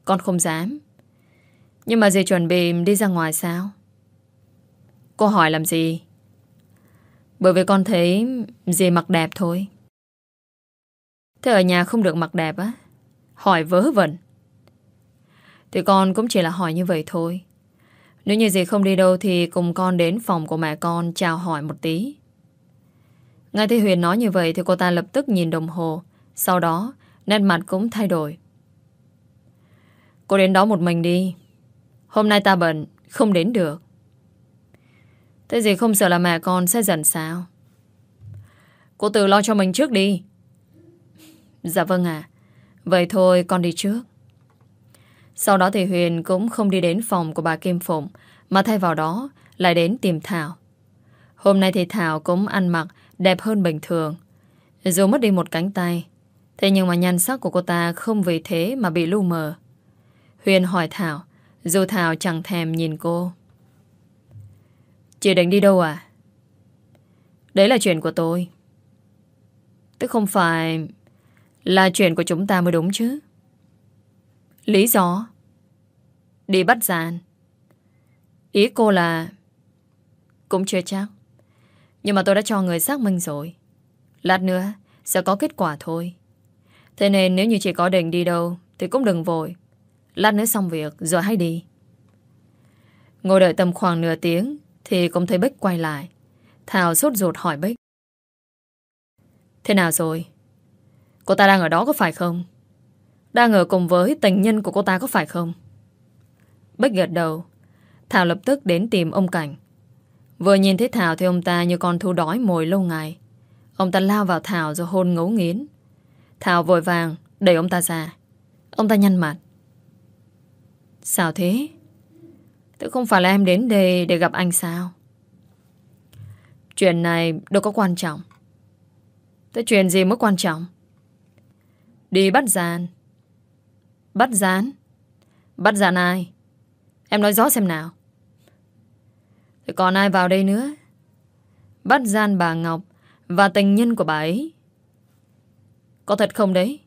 Con không dám Nhưng mà dì chuẩn bị đi ra ngoài sao Cô hỏi làm gì Bởi vì con thấy dì mặc đẹp thôi. Thế ở nhà không được mặc đẹp á? Hỏi vớ vẩn. Thì con cũng chỉ là hỏi như vậy thôi. Nếu như dì không đi đâu thì cùng con đến phòng của mẹ con chào hỏi một tí. Ngay thấy Huyền nói như vậy thì cô ta lập tức nhìn đồng hồ. Sau đó, nét mặt cũng thay đổi. Cô đến đó một mình đi. Hôm nay ta bận, không đến được. Thế gì không sợ là mẹ con sẽ giận sao? Cô tự lo cho mình trước đi. Dạ vâng ạ. Vậy thôi con đi trước. Sau đó thì Huyền cũng không đi đến phòng của bà Kim Phụng mà thay vào đó lại đến tìm Thảo. Hôm nay thì Thảo cũng ăn mặc đẹp hơn bình thường. Dù mất đi một cánh tay, thế nhưng mà nhan sắc của cô ta không vì thế mà bị lu mờ. Huyền hỏi Thảo, dù Thảo chẳng thèm nhìn cô. Chị định đi đâu à? Đấy là chuyện của tôi. Tức không phải là chuyện của chúng ta mới đúng chứ. Lý do? Đi bắt giàn. Ý cô là... Cũng chưa chắc. Nhưng mà tôi đã cho người xác minh rồi. Lát nữa sẽ có kết quả thôi. Thế nên nếu như chị có định đi đâu thì cũng đừng vội. Lát nữa xong việc rồi hãy đi. Ngồi đợi tầm khoảng nửa tiếng thì cũng thấy Bích quay lại. Thảo sốt ruột hỏi Bích. Thế nào rồi? Cô ta đang ở đó có phải không? Đang ở cùng với tình nhân của cô ta có phải không? Bích gật đầu. Thảo lập tức đến tìm ông Cảnh. Vừa nhìn thấy Thảo thì ông ta như con thu đói mồi lâu ngày. Ông ta lao vào Thảo rồi hôn ngấu nghiến. Thảo vội vàng đẩy ông ta ra. Ông ta nhăn mặt. Sao thế? Tự không phải là em đến đây để gặp anh sao? Chuyện này đâu có quan trọng. Thế chuyện gì mới quan trọng? Đi bắt giàn. Bắt gián? Bắt gián ai? Em nói rõ xem nào. Thì còn ai vào đây nữa? Bắt gian bà Ngọc và tình nhân của bà ấy. Có thật không đấy?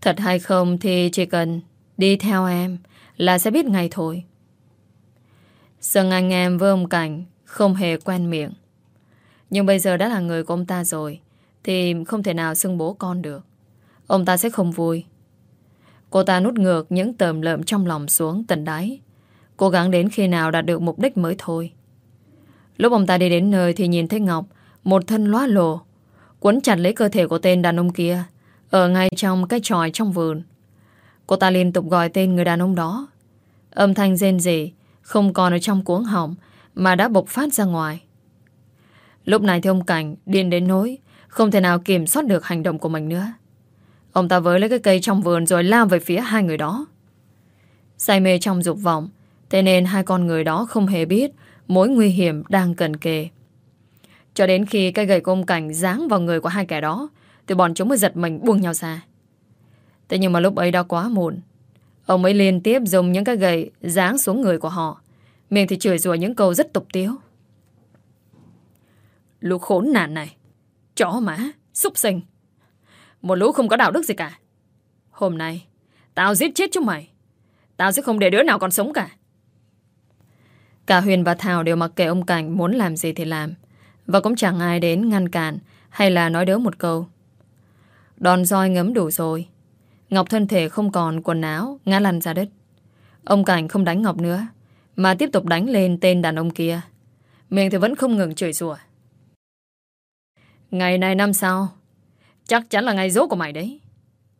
Thật hay không thì chỉ cần đi theo em là sẽ biết ngay thôi. Sừng anh em với ông Cảnh không hề quen miệng. Nhưng bây giờ đã là người của ông ta rồi, thì không thể nào xưng bố con được. Ông ta sẽ không vui. Cô ta nút ngược những tờm lợm trong lòng xuống tận đáy. Cố gắng đến khi nào đạt được mục đích mới thôi. Lúc ông ta đi đến nơi thì nhìn thấy Ngọc, một thân lóa lồ, quấn chặt lấy cơ thể của tên đàn ông kia, ở ngay trong cái tròi trong vườn. Cô ta liên tục gọi tên người đàn ông đó. Âm thanh rên rỉ, không còn ở trong cuống họng, mà đã bộc phát ra ngoài. Lúc này thì ông Cảnh điên đến nỗi, không thể nào kiểm soát được hành động của mình nữa. Ông ta với lấy cái cây trong vườn rồi lao về phía hai người đó. Say mê trong dục vọng, thế nên hai con người đó không hề biết mối nguy hiểm đang cần kề. Cho đến khi cây gậy công cảnh giáng vào người của hai kẻ đó, thì bọn chúng mới giật mình buông nhau ra. Thế nhưng mà lúc ấy đã quá muộn. Ông ấy liên tiếp dùng những cái gậy giáng xuống người của họ. Miệng thì chửi rủa những câu rất tục tiếu. Lũ khốn nạn này. Chó má, súc sinh. Một lũ không có đạo đức gì cả. Hôm nay, tao giết chết chúng mày. Tao sẽ không để đứa nào còn sống cả. Cả Huyền và Thảo đều mặc kệ ông Cảnh muốn làm gì thì làm. Và cũng chẳng ai đến ngăn cản hay là nói đỡ một câu. Đòn roi ngấm đủ rồi. Ngọc thân thể không còn quần áo, ngã lăn ra đất. Ông Cảnh không đánh Ngọc nữa, mà tiếp tục đánh lên tên đàn ông kia. Miệng thì vẫn không ngừng chửi rủa. Ngày này năm sau, chắc chắn là ngày dỗ của mày đấy.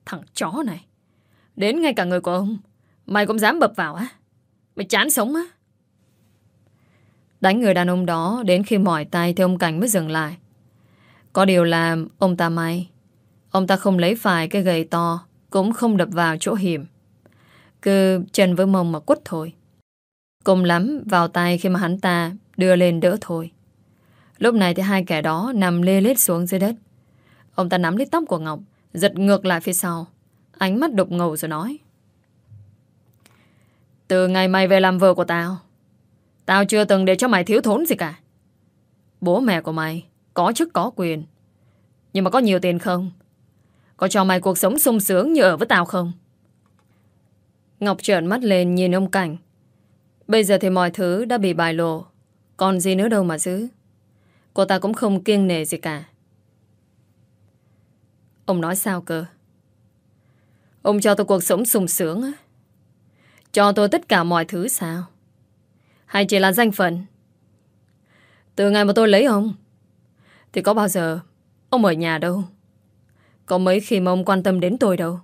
Thằng chó này. Đến ngay cả người của ông, mày cũng dám bập vào á? Mày chán sống á? Đánh người đàn ông đó đến khi mỏi tay thì ông Cảnh mới dừng lại. Có điều là ông ta may. Ông ta không lấy phải cái gầy to, cũng không đập vào chỗ hiểm. Cứ chân với mông mà quất thôi. Cùng lắm vào tay khi mà hắn ta đưa lên đỡ thôi. Lúc này thì hai kẻ đó nằm lê lết xuống dưới đất. Ông ta nắm lấy tóc của Ngọc, giật ngược lại phía sau. Ánh mắt đục ngầu rồi nói. Từ ngày mày về làm vợ của tao, tao chưa từng để cho mày thiếu thốn gì cả. Bố mẹ của mày có chức có quyền. Nhưng mà có nhiều tiền không? Có cho mày cuộc sống sung sướng như ở với tao không? Ngọc trợn mắt lên nhìn ông Cảnh. Bây giờ thì mọi thứ đã bị bài lộ. Còn gì nữa đâu mà giữ. Cô ta cũng không kiêng nề gì cả. Ông nói sao cơ? Ông cho tôi cuộc sống sung sướng á? Cho tôi tất cả mọi thứ sao? Hay chỉ là danh phận? Từ ngày mà tôi lấy ông, Thì có bao giờ Ông ở nhà đâu Có mấy khi mà ông quan tâm đến tôi đâu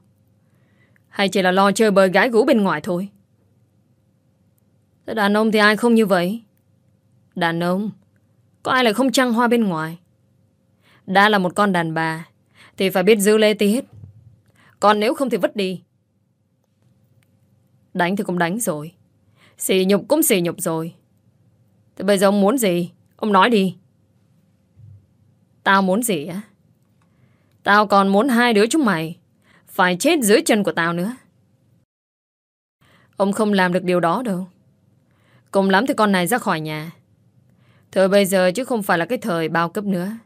Hay chỉ là lo chơi bời gái gũ bên ngoài thôi Thế đàn ông thì ai không như vậy Đàn ông, Có ai lại không trăng hoa bên ngoài Đã là một con đàn bà thì phải biết giữ lễ tiết Còn nếu không thì vứt đi. Đánh thì cũng đánh rồi. Xỉ nhục cũng xỉ nhục rồi. Thế bây giờ ông muốn gì? Ông nói đi. Tao muốn gì á? Tao còn muốn hai đứa chúng mày Phải chết dưới chân của tao nữa. Ông không làm được điều đó đâu. Cùng lắm thì con này ra khỏi nhà. Thời bây giờ chứ không phải là cái thời bao cấp nữa.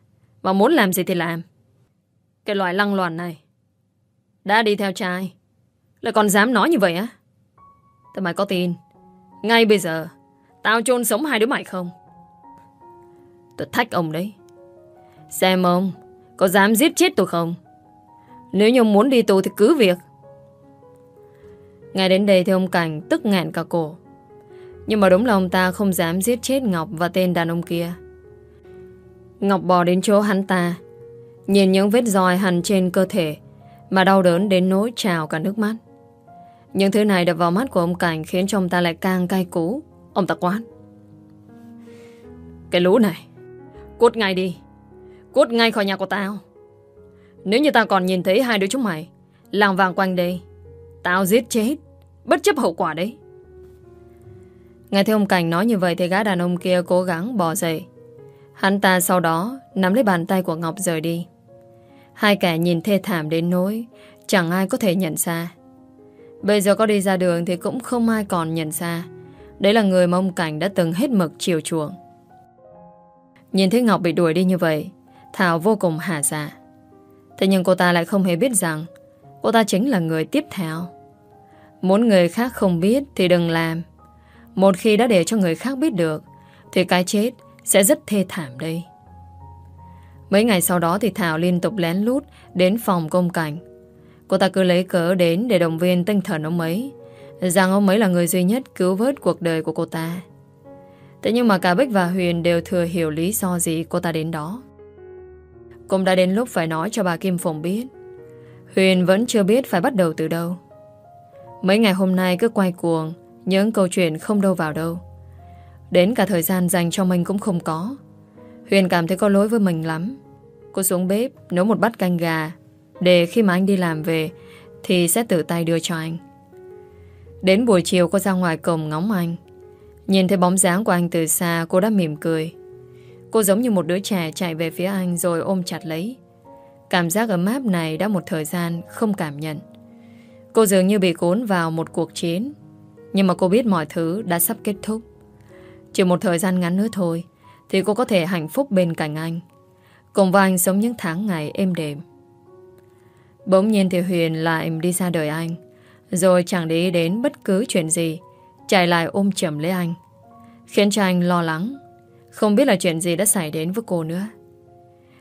Mà muốn làm gì thì làm. Cái loại lăng loàn này. Đã đi theo trai Lại còn dám nói như vậy á? Thế mày có tin, Ngay bây giờ, Tao chôn sống hai đứa mày không? Tôi thách ông đấy. Xem ông, Có dám giết chết tôi không? Nếu như muốn đi tù thì cứ việc. Ngay đến đây thì ông Cảnh tức nghẹn cả cổ. Nhưng mà đúng là ông ta không dám giết chết Ngọc và tên đàn ông kia. Ngọc bò đến chỗ hắn ta Nhìn những vết roi hằn trên cơ thể Mà đau đớn đến nỗi trào cả nước mắt. Những thứ này đập vào mắt của ông Cảnh Khiến cho ông ta lại càng cay cú. Ông ta quát. Cái lũ này, Cút ngay đi. Cút ngay khỏi nhà của tao. Nếu như tao còn nhìn thấy hai đứa chúng mày Làng vàng quanh đây, Tao giết chết, Bất chấp hậu quả đấy. Nghe thấy ông Cảnh nói như vậy Thì gã đàn ông kia cố gắng bỏ dậy. Hắn ta sau đó Nắm lấy bàn tay của Ngọc rời đi. Hai kẻ nhìn thê thảm đến nỗi Chẳng ai có thể nhận ra. Bây giờ có đi ra đường Thì cũng không ai còn nhận ra. Đấy là người mà ông Cảnh đã từng hết mực chiều chuộng. Nhìn thấy Ngọc bị đuổi đi như vậy, Thảo vô cùng hà dạ. Thế nhưng cô ta lại không hề biết rằng Cô ta chính là người tiếp theo. Muốn người khác không biết Thì đừng làm. Một khi đã để cho người khác biết được, Thì cái chết sẽ rất thê thảm đây. Mấy ngày sau đó thì Thảo liên tục lén lút Đến phòng công cảnh Cô ta cứ lấy cớ đến để động viên tinh thần ông ấy Rằng ông ấy là người duy nhất Cứu vớt cuộc đời của cô ta Thế nhưng mà cả Bích và Huyền đều thừa hiểu lý do gì cô ta đến đó. Cũng đã đến lúc phải nói cho bà Kim Phụng biết. Huyền vẫn chưa biết phải bắt đầu từ đâu. Mấy ngày hôm nay cứ quay cuồng, những câu chuyện không đâu vào đâu. Đến cả thời gian dành cho mình cũng không có. Huyền cảm thấy có lỗi với mình lắm. Cô xuống bếp, nấu một bát canh gà để khi mà anh đi làm về, thì sẽ tự tay đưa cho anh. Đến buổi chiều, cô ra ngoài cổng ngóng anh. Nhìn thấy bóng dáng của anh từ xa, Cô đã mỉm cười Cô giống như một đứa trẻ chạy về phía anh Rồi ôm chặt lấy Cảm giác ấm áp này đã một thời gian Không cảm nhận Cô dường như bị cuốn vào một cuộc chiến Nhưng mà cô biết mọi thứ đã sắp kết thúc Chỉ một thời gian ngắn nữa thôi thì cô có thể hạnh phúc bên cạnh anh. Cùng với anh sống những tháng ngày êm đềm. Bỗng nhiên thì Huyền lại đi ra đời anh, Rồi chẳng để ý đến bất cứ chuyện gì, Chạy lại ôm chầm lấy anh, Khiến cho anh lo lắng, Không biết là chuyện gì đã xảy đến với cô nữa.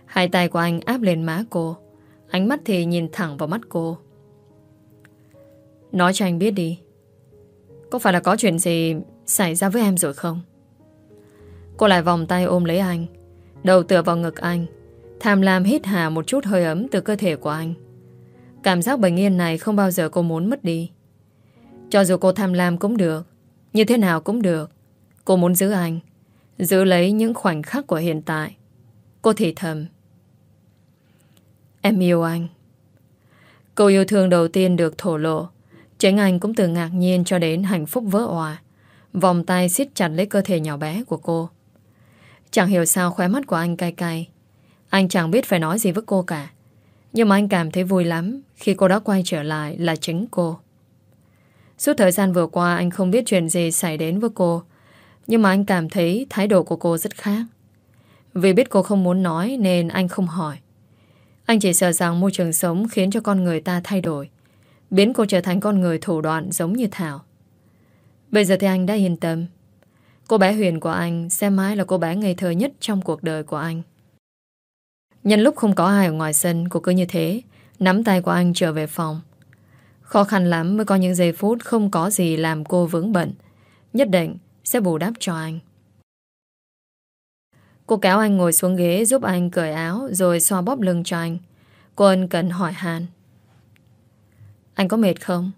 Hai tay của anh áp lên má cô, Ánh mắt thì nhìn thẳng vào mắt cô. Nói cho anh biết đi, Có phải là có chuyện gì Xảy ra với em rồi không? Cô lại vòng tay ôm lấy anh. Đầu tựa vào ngực anh. Tham lam hít hà một chút hơi ấm từ cơ thể của anh. Cảm giác bình yên này không bao giờ cô muốn mất đi. Cho dù cô tham lam cũng được, như thế nào cũng được. Cô muốn giữ anh, Giữ lấy những khoảnh khắc của hiện tại. Cô thì thầm. Em yêu anh. Câu yêu thương đầu tiên được thổ lộ. Chính anh cũng từ ngạc nhiên cho đến hạnh phúc vỡ hòa Vòng tay siết chặt lấy cơ thể nhỏ bé của cô. Chẳng hiểu sao khóe mắt của anh cay cay. Anh chẳng biết phải nói gì với cô cả. Nhưng mà anh cảm thấy vui lắm Khi cô đã quay trở lại là chính cô. Suốt thời gian vừa qua, anh không biết chuyện gì xảy đến với cô. Nhưng mà anh cảm thấy thái độ của cô rất khác. Vì biết cô không muốn nói nên anh không hỏi. Anh chỉ sợ rằng môi trường sống khiến cho con người ta thay đổi. Biến cô trở thành con người thủ đoạn giống như Thảo. Bây giờ thì anh đã yên tâm. Cô bé Huyền của anh xem mãi là cô bé ngây thơ nhất trong cuộc đời của anh. Nhân lúc không có ai ở ngoài sân, cô cứ như thế, nắm tay của anh trở về phòng. Khó khăn lắm mới có những giây phút không có gì làm cô vướng bận. Nhất định sẽ bù đắp cho anh. Cô kéo anh ngồi xuống ghế giúp anh cởi áo rồi xoa bóp lưng cho anh. Cô ân cần hỏi Hàn. Anh có mệt không?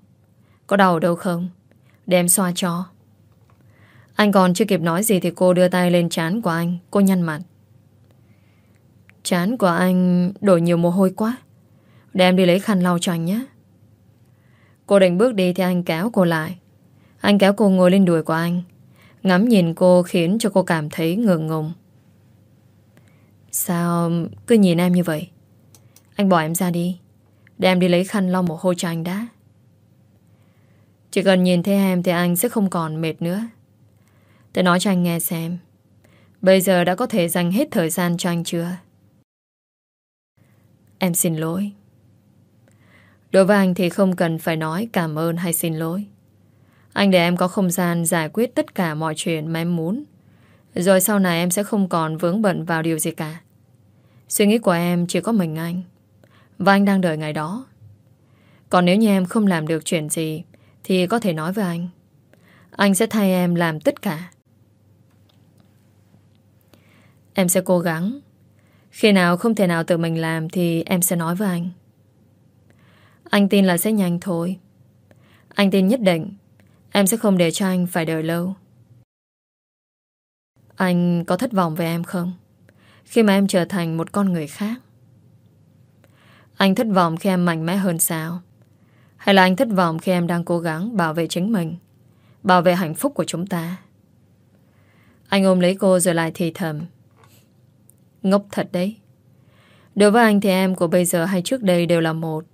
Có đau đâu không? Để em xoa cho. Anh còn chưa kịp nói gì thì cô đưa tay lên chán của anh. Cô nhăn mặt. Chán của anh đổ nhiều mồ hôi quá. Để em đi lấy khăn lau cho anh nhé. Cô định bước đi thì anh kéo cô lại. Anh kéo cô ngồi lên đùi của anh. Ngắm nhìn cô khiến cho cô cảm thấy ngượng ngùng. Sao cứ nhìn em như vậy? Anh bỏ em ra đi. Để em đi lấy khăn lau mồ hôi cho anh đã. Chỉ cần nhìn thấy em thì anh sẽ không còn mệt nữa. Tôi nói cho anh nghe xem. Bây giờ đã có thể dành hết thời gian cho anh chưa? Em xin lỗi. Đối với anh thì không cần phải nói cảm ơn hay xin lỗi. Anh để em có không gian giải quyết tất cả mọi chuyện mà em muốn. Rồi sau này em sẽ không còn vướng bận vào điều gì cả. Suy nghĩ của em chỉ có mình anh. Và anh đang đợi ngày đó. Còn nếu như em không làm được chuyện gì, thì có thể nói với anh. Anh sẽ thay em làm tất cả. Em sẽ cố gắng. Khi nào không thể nào tự mình làm thì em sẽ nói với anh. Anh tin là sẽ nhanh thôi. Anh tin nhất định, em sẽ không để cho anh phải đợi lâu. Anh có thất vọng về em không? Khi mà em trở thành một con người khác. Anh thất vọng khi em mạnh mẽ hơn sao? Hay là anh thất vọng khi em đang cố gắng bảo vệ chính mình? Bảo vệ hạnh phúc của chúng ta? Anh ôm lấy cô rồi lại thì thầm. Ngốc thật đấy. Đối với anh thì em của bây giờ hay trước đây đều là một.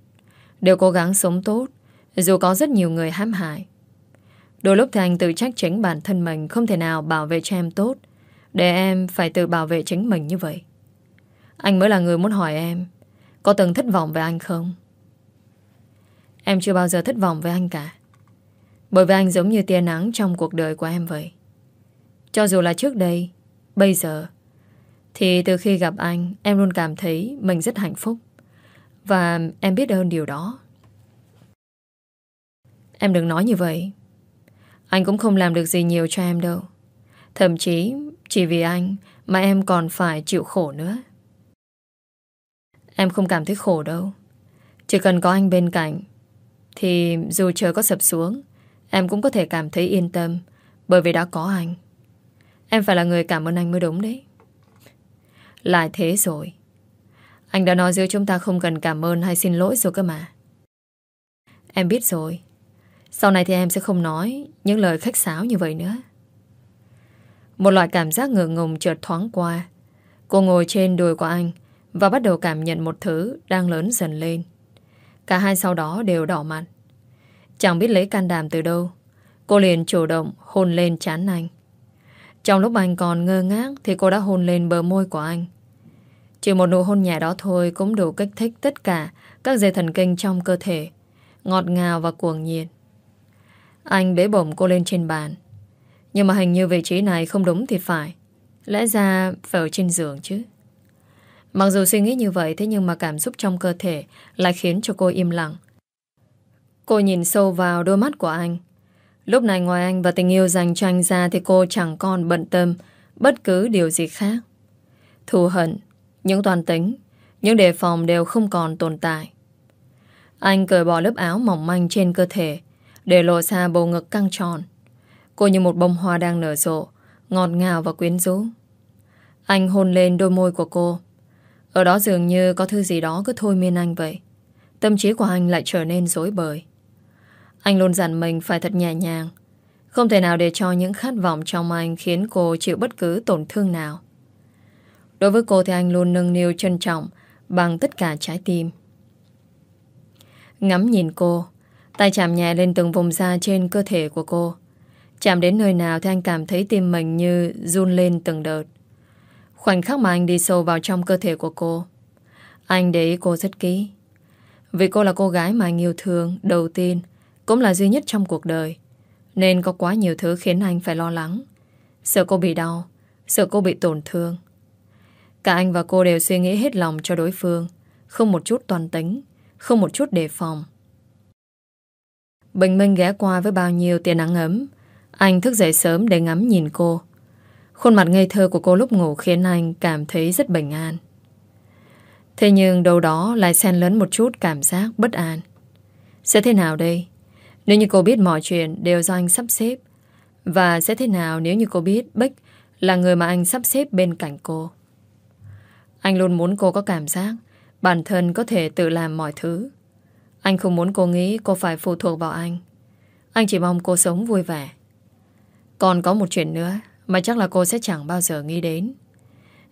Đều cố gắng sống tốt, dù có rất nhiều người hãm hại. Đôi lúc thì anh tự trách chính bản thân mình không thể nào bảo vệ cho em tốt, để em phải tự bảo vệ chính mình như vậy. Anh mới là người muốn hỏi em, có từng thất vọng về anh không? Em chưa bao giờ thất vọng với anh cả. Bởi vì anh giống như tia nắng trong cuộc đời của em vậy. Cho dù là trước đây, bây giờ, thì từ khi gặp anh, em luôn cảm thấy mình rất hạnh phúc. Và em biết ơn điều đó. Em đừng nói như vậy. Anh cũng không làm được gì nhiều cho em đâu. Thậm chí, chỉ vì anh mà em còn phải chịu khổ nữa. Em không cảm thấy khổ đâu. Chỉ cần có anh bên cạnh, thì dù trời có sập xuống, em cũng có thể cảm thấy yên tâm, bởi vì đã có anh. Em phải là người cảm ơn anh mới đúng đấy. Lại thế rồi. Anh đã nói giữa chúng ta không cần cảm ơn hay xin lỗi rồi cơ mà. Em biết rồi. Sau này thì em sẽ không nói những lời khách sáo như vậy nữa. Một loại cảm giác ngượng ngùng chợt thoáng qua. Cô ngồi trên đùi của anh và bắt đầu cảm nhận một thứ đang lớn dần lên. Cả hai sau đó đều đỏ mặt. Chẳng biết lấy can đảm từ đâu. Cô liền chủ động hôn lên chán anh. Trong lúc anh còn ngơ ngác thì cô đã hôn lên bờ môi của anh. Chỉ một nụ hôn nhẹ đó thôi cũng đủ kích thích tất cả các dây thần kinh trong cơ thể. Ngọt ngào và cuồng nhiệt. Anh bế bổng cô lên trên bàn. Nhưng mà hình như vị trí này không đúng thì phải. Lẽ ra phải ở trên giường chứ. Mặc dù suy nghĩ như vậy thế nhưng mà cảm xúc trong cơ thể lại khiến cho cô im lặng. Cô nhìn sâu vào đôi mắt của anh. Lúc này ngoài anh và tình yêu dành cho anh ra thì cô chẳng còn bận tâm bất cứ điều gì khác. Thù hận, những toàn tính, những đề phòng đều không còn tồn tại. Anh cởi bỏ lớp áo mỏng manh trên cơ thể để lộ ra bầu ngực căng tròn. Cô như một bông hoa đang nở rộ, ngọt ngào và quyến rũ. Anh hôn lên đôi môi của cô. Ở đó dường như có thứ gì đó cứ thôi miên anh vậy. Tâm trí của anh lại trở nên dối bời. Anh luôn dặn mình phải thật nhẹ nhàng. Không thể nào để cho những khát vọng trong anh khiến cô chịu bất cứ tổn thương nào. Đối với cô thì anh luôn nâng niu trân trọng bằng tất cả trái tim. Ngắm nhìn cô, tay chạm nhẹ lên từng vùng da trên cơ thể của cô. Chạm đến nơi nào thì anh cảm thấy tim mình như run lên từng đợt. Khoảnh khắc mà anh đi sâu vào trong cơ thể của cô, anh để ý cô rất kỹ. Vì cô là cô gái mà anh yêu thương đầu tiên, cũng là duy nhất trong cuộc đời. Nên có quá nhiều thứ khiến anh phải lo lắng. Sợ cô bị đau Sợ cô bị tổn thương Cả anh và cô đều suy nghĩ hết lòng cho đối phương. Không một chút toàn tính, Không một chút đề phòng. Bình minh ghé qua với bao nhiêu tia nắng ấm, Anh thức dậy sớm để ngắm nhìn cô. Khuôn mặt ngây thơ của cô lúc ngủ khiến anh cảm thấy rất bình an. Thế nhưng đâu đó lại xen lẫn một chút cảm giác bất an. Sẽ thế nào đây? Nếu như cô biết mọi chuyện đều do anh sắp xếp, Và sẽ thế nào nếu như cô biết Bích là người mà anh sắp xếp bên cạnh cô? Anh luôn muốn cô có cảm giác Bản thân có thể tự làm mọi thứ. Anh không muốn cô nghĩ cô phải phụ thuộc vào anh. Anh chỉ mong cô sống vui vẻ. Còn có một chuyện nữa Mà chắc là cô sẽ chẳng bao giờ nghĩ đến.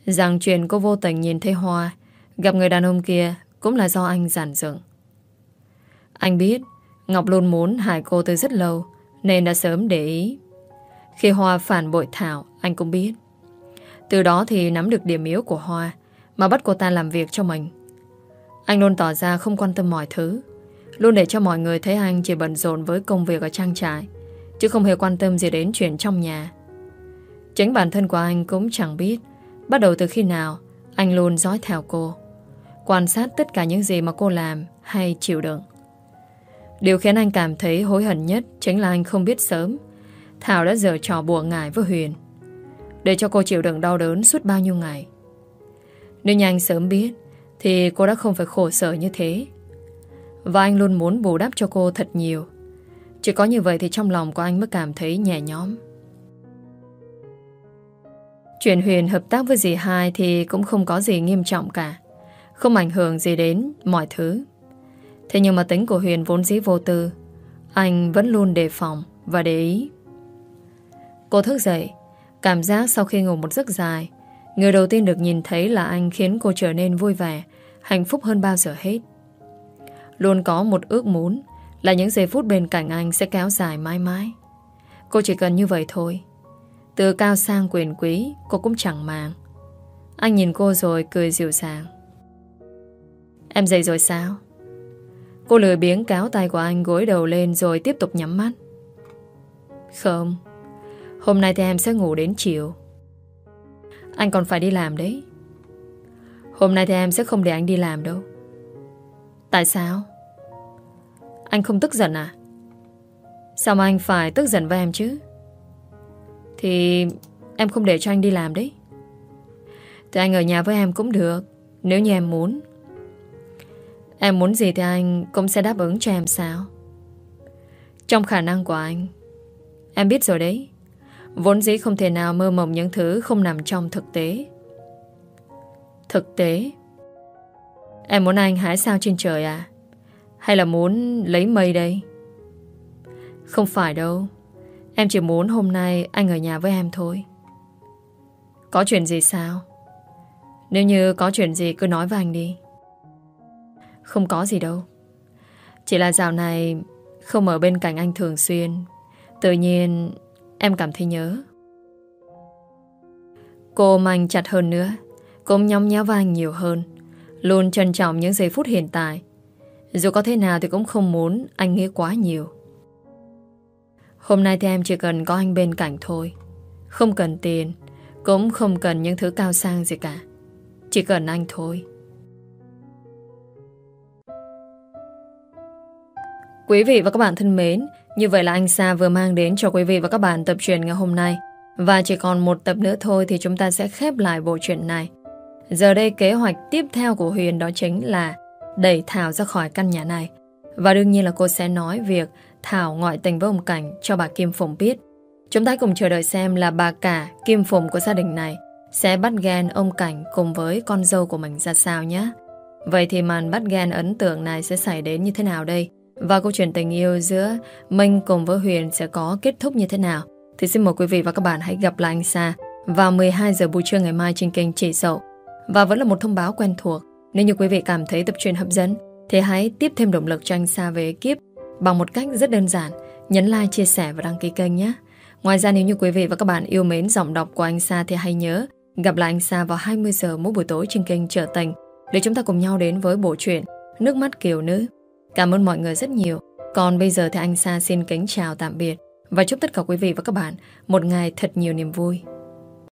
Rằng chuyện cô vô tình nhìn thấy Hoa, Gặp người đàn ông kia Cũng là do anh giản dựng. Anh biết Ngọc luôn muốn hại cô từ rất lâu Nên đã sớm để ý. Khi Hoa phản bội Thảo, Anh cũng biết. Từ đó thì nắm được điểm yếu của Hoa mà bắt cô ta làm việc cho mình. Anh luôn tỏ ra không quan tâm mọi thứ, Luôn để cho mọi người thấy anh chỉ bận rộn với công việc ở trang trại, Chứ không hề quan tâm gì đến chuyện trong nhà. Chính bản thân của anh cũng chẳng biết, Bắt đầu từ khi nào, Anh luôn dõi theo cô, Quan sát tất cả những gì mà cô làm Hay chịu đựng. Điều khiến anh cảm thấy hối hận nhất Chính là anh không biết sớm, Thảo đã dở trò bùa ngải với Huyền. Để cho cô chịu đựng đau đớn suốt bao nhiêu ngày nếu như anh sớm biết Thì cô đã không phải khổ sở như thế. Và anh luôn muốn bù đắp cho cô thật nhiều. Chỉ có như vậy thì trong lòng của anh mới cảm thấy nhẹ nhõm. Chuyện Huyền hợp tác với dì hai Thì cũng không có gì nghiêm trọng cả. Không ảnh hưởng gì đến mọi thứ. Thế nhưng mà tính của Huyền vốn dĩ vô tư, Anh vẫn luôn đề phòng Và để ý. Cô thức dậy, Cảm giác sau khi ngủ một giấc dài Người đầu tiên được nhìn thấy là anh Khiến cô trở nên vui vẻ Hạnh phúc hơn bao giờ hết. Luôn có một ước muốn Là những giây phút bên cạnh anh sẽ kéo dài mãi mãi. Cô chỉ cần như vậy thôi. Từ cao sang quyền quý Cô cũng chẳng màng. Anh nhìn cô rồi cười dịu dàng. Em dậy rồi sao? Cô lười biếng cáo tay của anh gối đầu lên rồi tiếp tục nhắm mắt. Không, hôm nay thì em sẽ ngủ đến chiều. Anh còn phải đi làm đấy. Hôm nay thì em sẽ không để anh đi làm đâu. Tại sao? Anh không tức giận à? Sao mà anh phải tức giận với em chứ? Thì em không để cho anh đi làm đấy. Thì anh ở nhà với em cũng được, Nếu như em muốn Em muốn gì thì anh cũng sẽ đáp ứng cho em sao Trong khả năng của anh, Em biết rồi đấy Vốn dĩ không thể nào mơ mộng những thứ Không nằm trong thực tế. Thực tế? Em muốn anh hái sao trên trời à? Hay là muốn lấy mây đây? Không phải đâu. Em chỉ muốn hôm nay Anh ở nhà với em thôi. Có chuyện gì sao? Nếu như có chuyện gì cứ nói với anh đi. Không có gì đâu. Chỉ là dạo này Không ở bên cạnh anh thường xuyên. Tự nhiên em cảm thấy nhớ. Cô mạnh chặt hơn nữa Cũng nhóng nhéo vai anh nhiều hơn Luôn trân trọng những giây phút hiện tại. Dù có thế nào thì cũng không muốn Anh nghĩ quá nhiều. Hôm nay thì em chỉ cần có anh bên cạnh thôi. Không cần tiền Cũng không cần những thứ cao sang gì cả. Chỉ cần anh thôi. Quý vị và các bạn thân mến, như vậy là anh Sa vừa mang đến cho quý vị và các bạn tập truyện ngày hôm nay. Và chỉ còn một tập nữa thôi thì chúng ta sẽ khép lại bộ truyện này. Giờ đây kế hoạch tiếp theo của Huyền đó chính là đẩy Thảo ra khỏi căn nhà này. Và đương nhiên là cô sẽ nói việc Thảo ngoại tình với ông Cảnh cho bà Kim Phụng biết. Chúng ta cùng chờ đợi xem là bà cả Kim Phụng của gia đình này sẽ bắt ghen ông Cảnh cùng với con dâu của mình ra sao nhé. Vậy thì màn bắt ghen ấn tượng này sẽ xảy đến như thế nào đây? Và câu chuyện tình yêu giữa Minh cùng với Huyền sẽ có kết thúc như thế nào? Thì xin mời quý vị và các bạn hãy gặp lại anh Sa Vào 12 giờ buổi trưa ngày mai trên kênh Chỉ Sậu Và vẫn là một thông báo quen thuộc. Nếu như quý vị cảm thấy tập truyện hấp dẫn Thì hãy tiếp thêm động lực cho anh Sa về ekip Bằng một cách rất đơn giản. Nhấn like, chia sẻ và đăng ký kênh nhé. Ngoài ra nếu như quý vị và các bạn yêu mến giọng đọc của anh Sa Thì hãy nhớ gặp lại anh Sa vào 20 giờ mỗi buổi tối trên kênh Trở Tình Để chúng ta cùng nhau đến với bộ truyện Nước mắt kiều nữ. Cảm ơn mọi người rất nhiều. Còn bây giờ thì anh Sa xin kính chào tạm biệt Và chúc tất cả quý vị và các bạn một ngày thật nhiều niềm vui.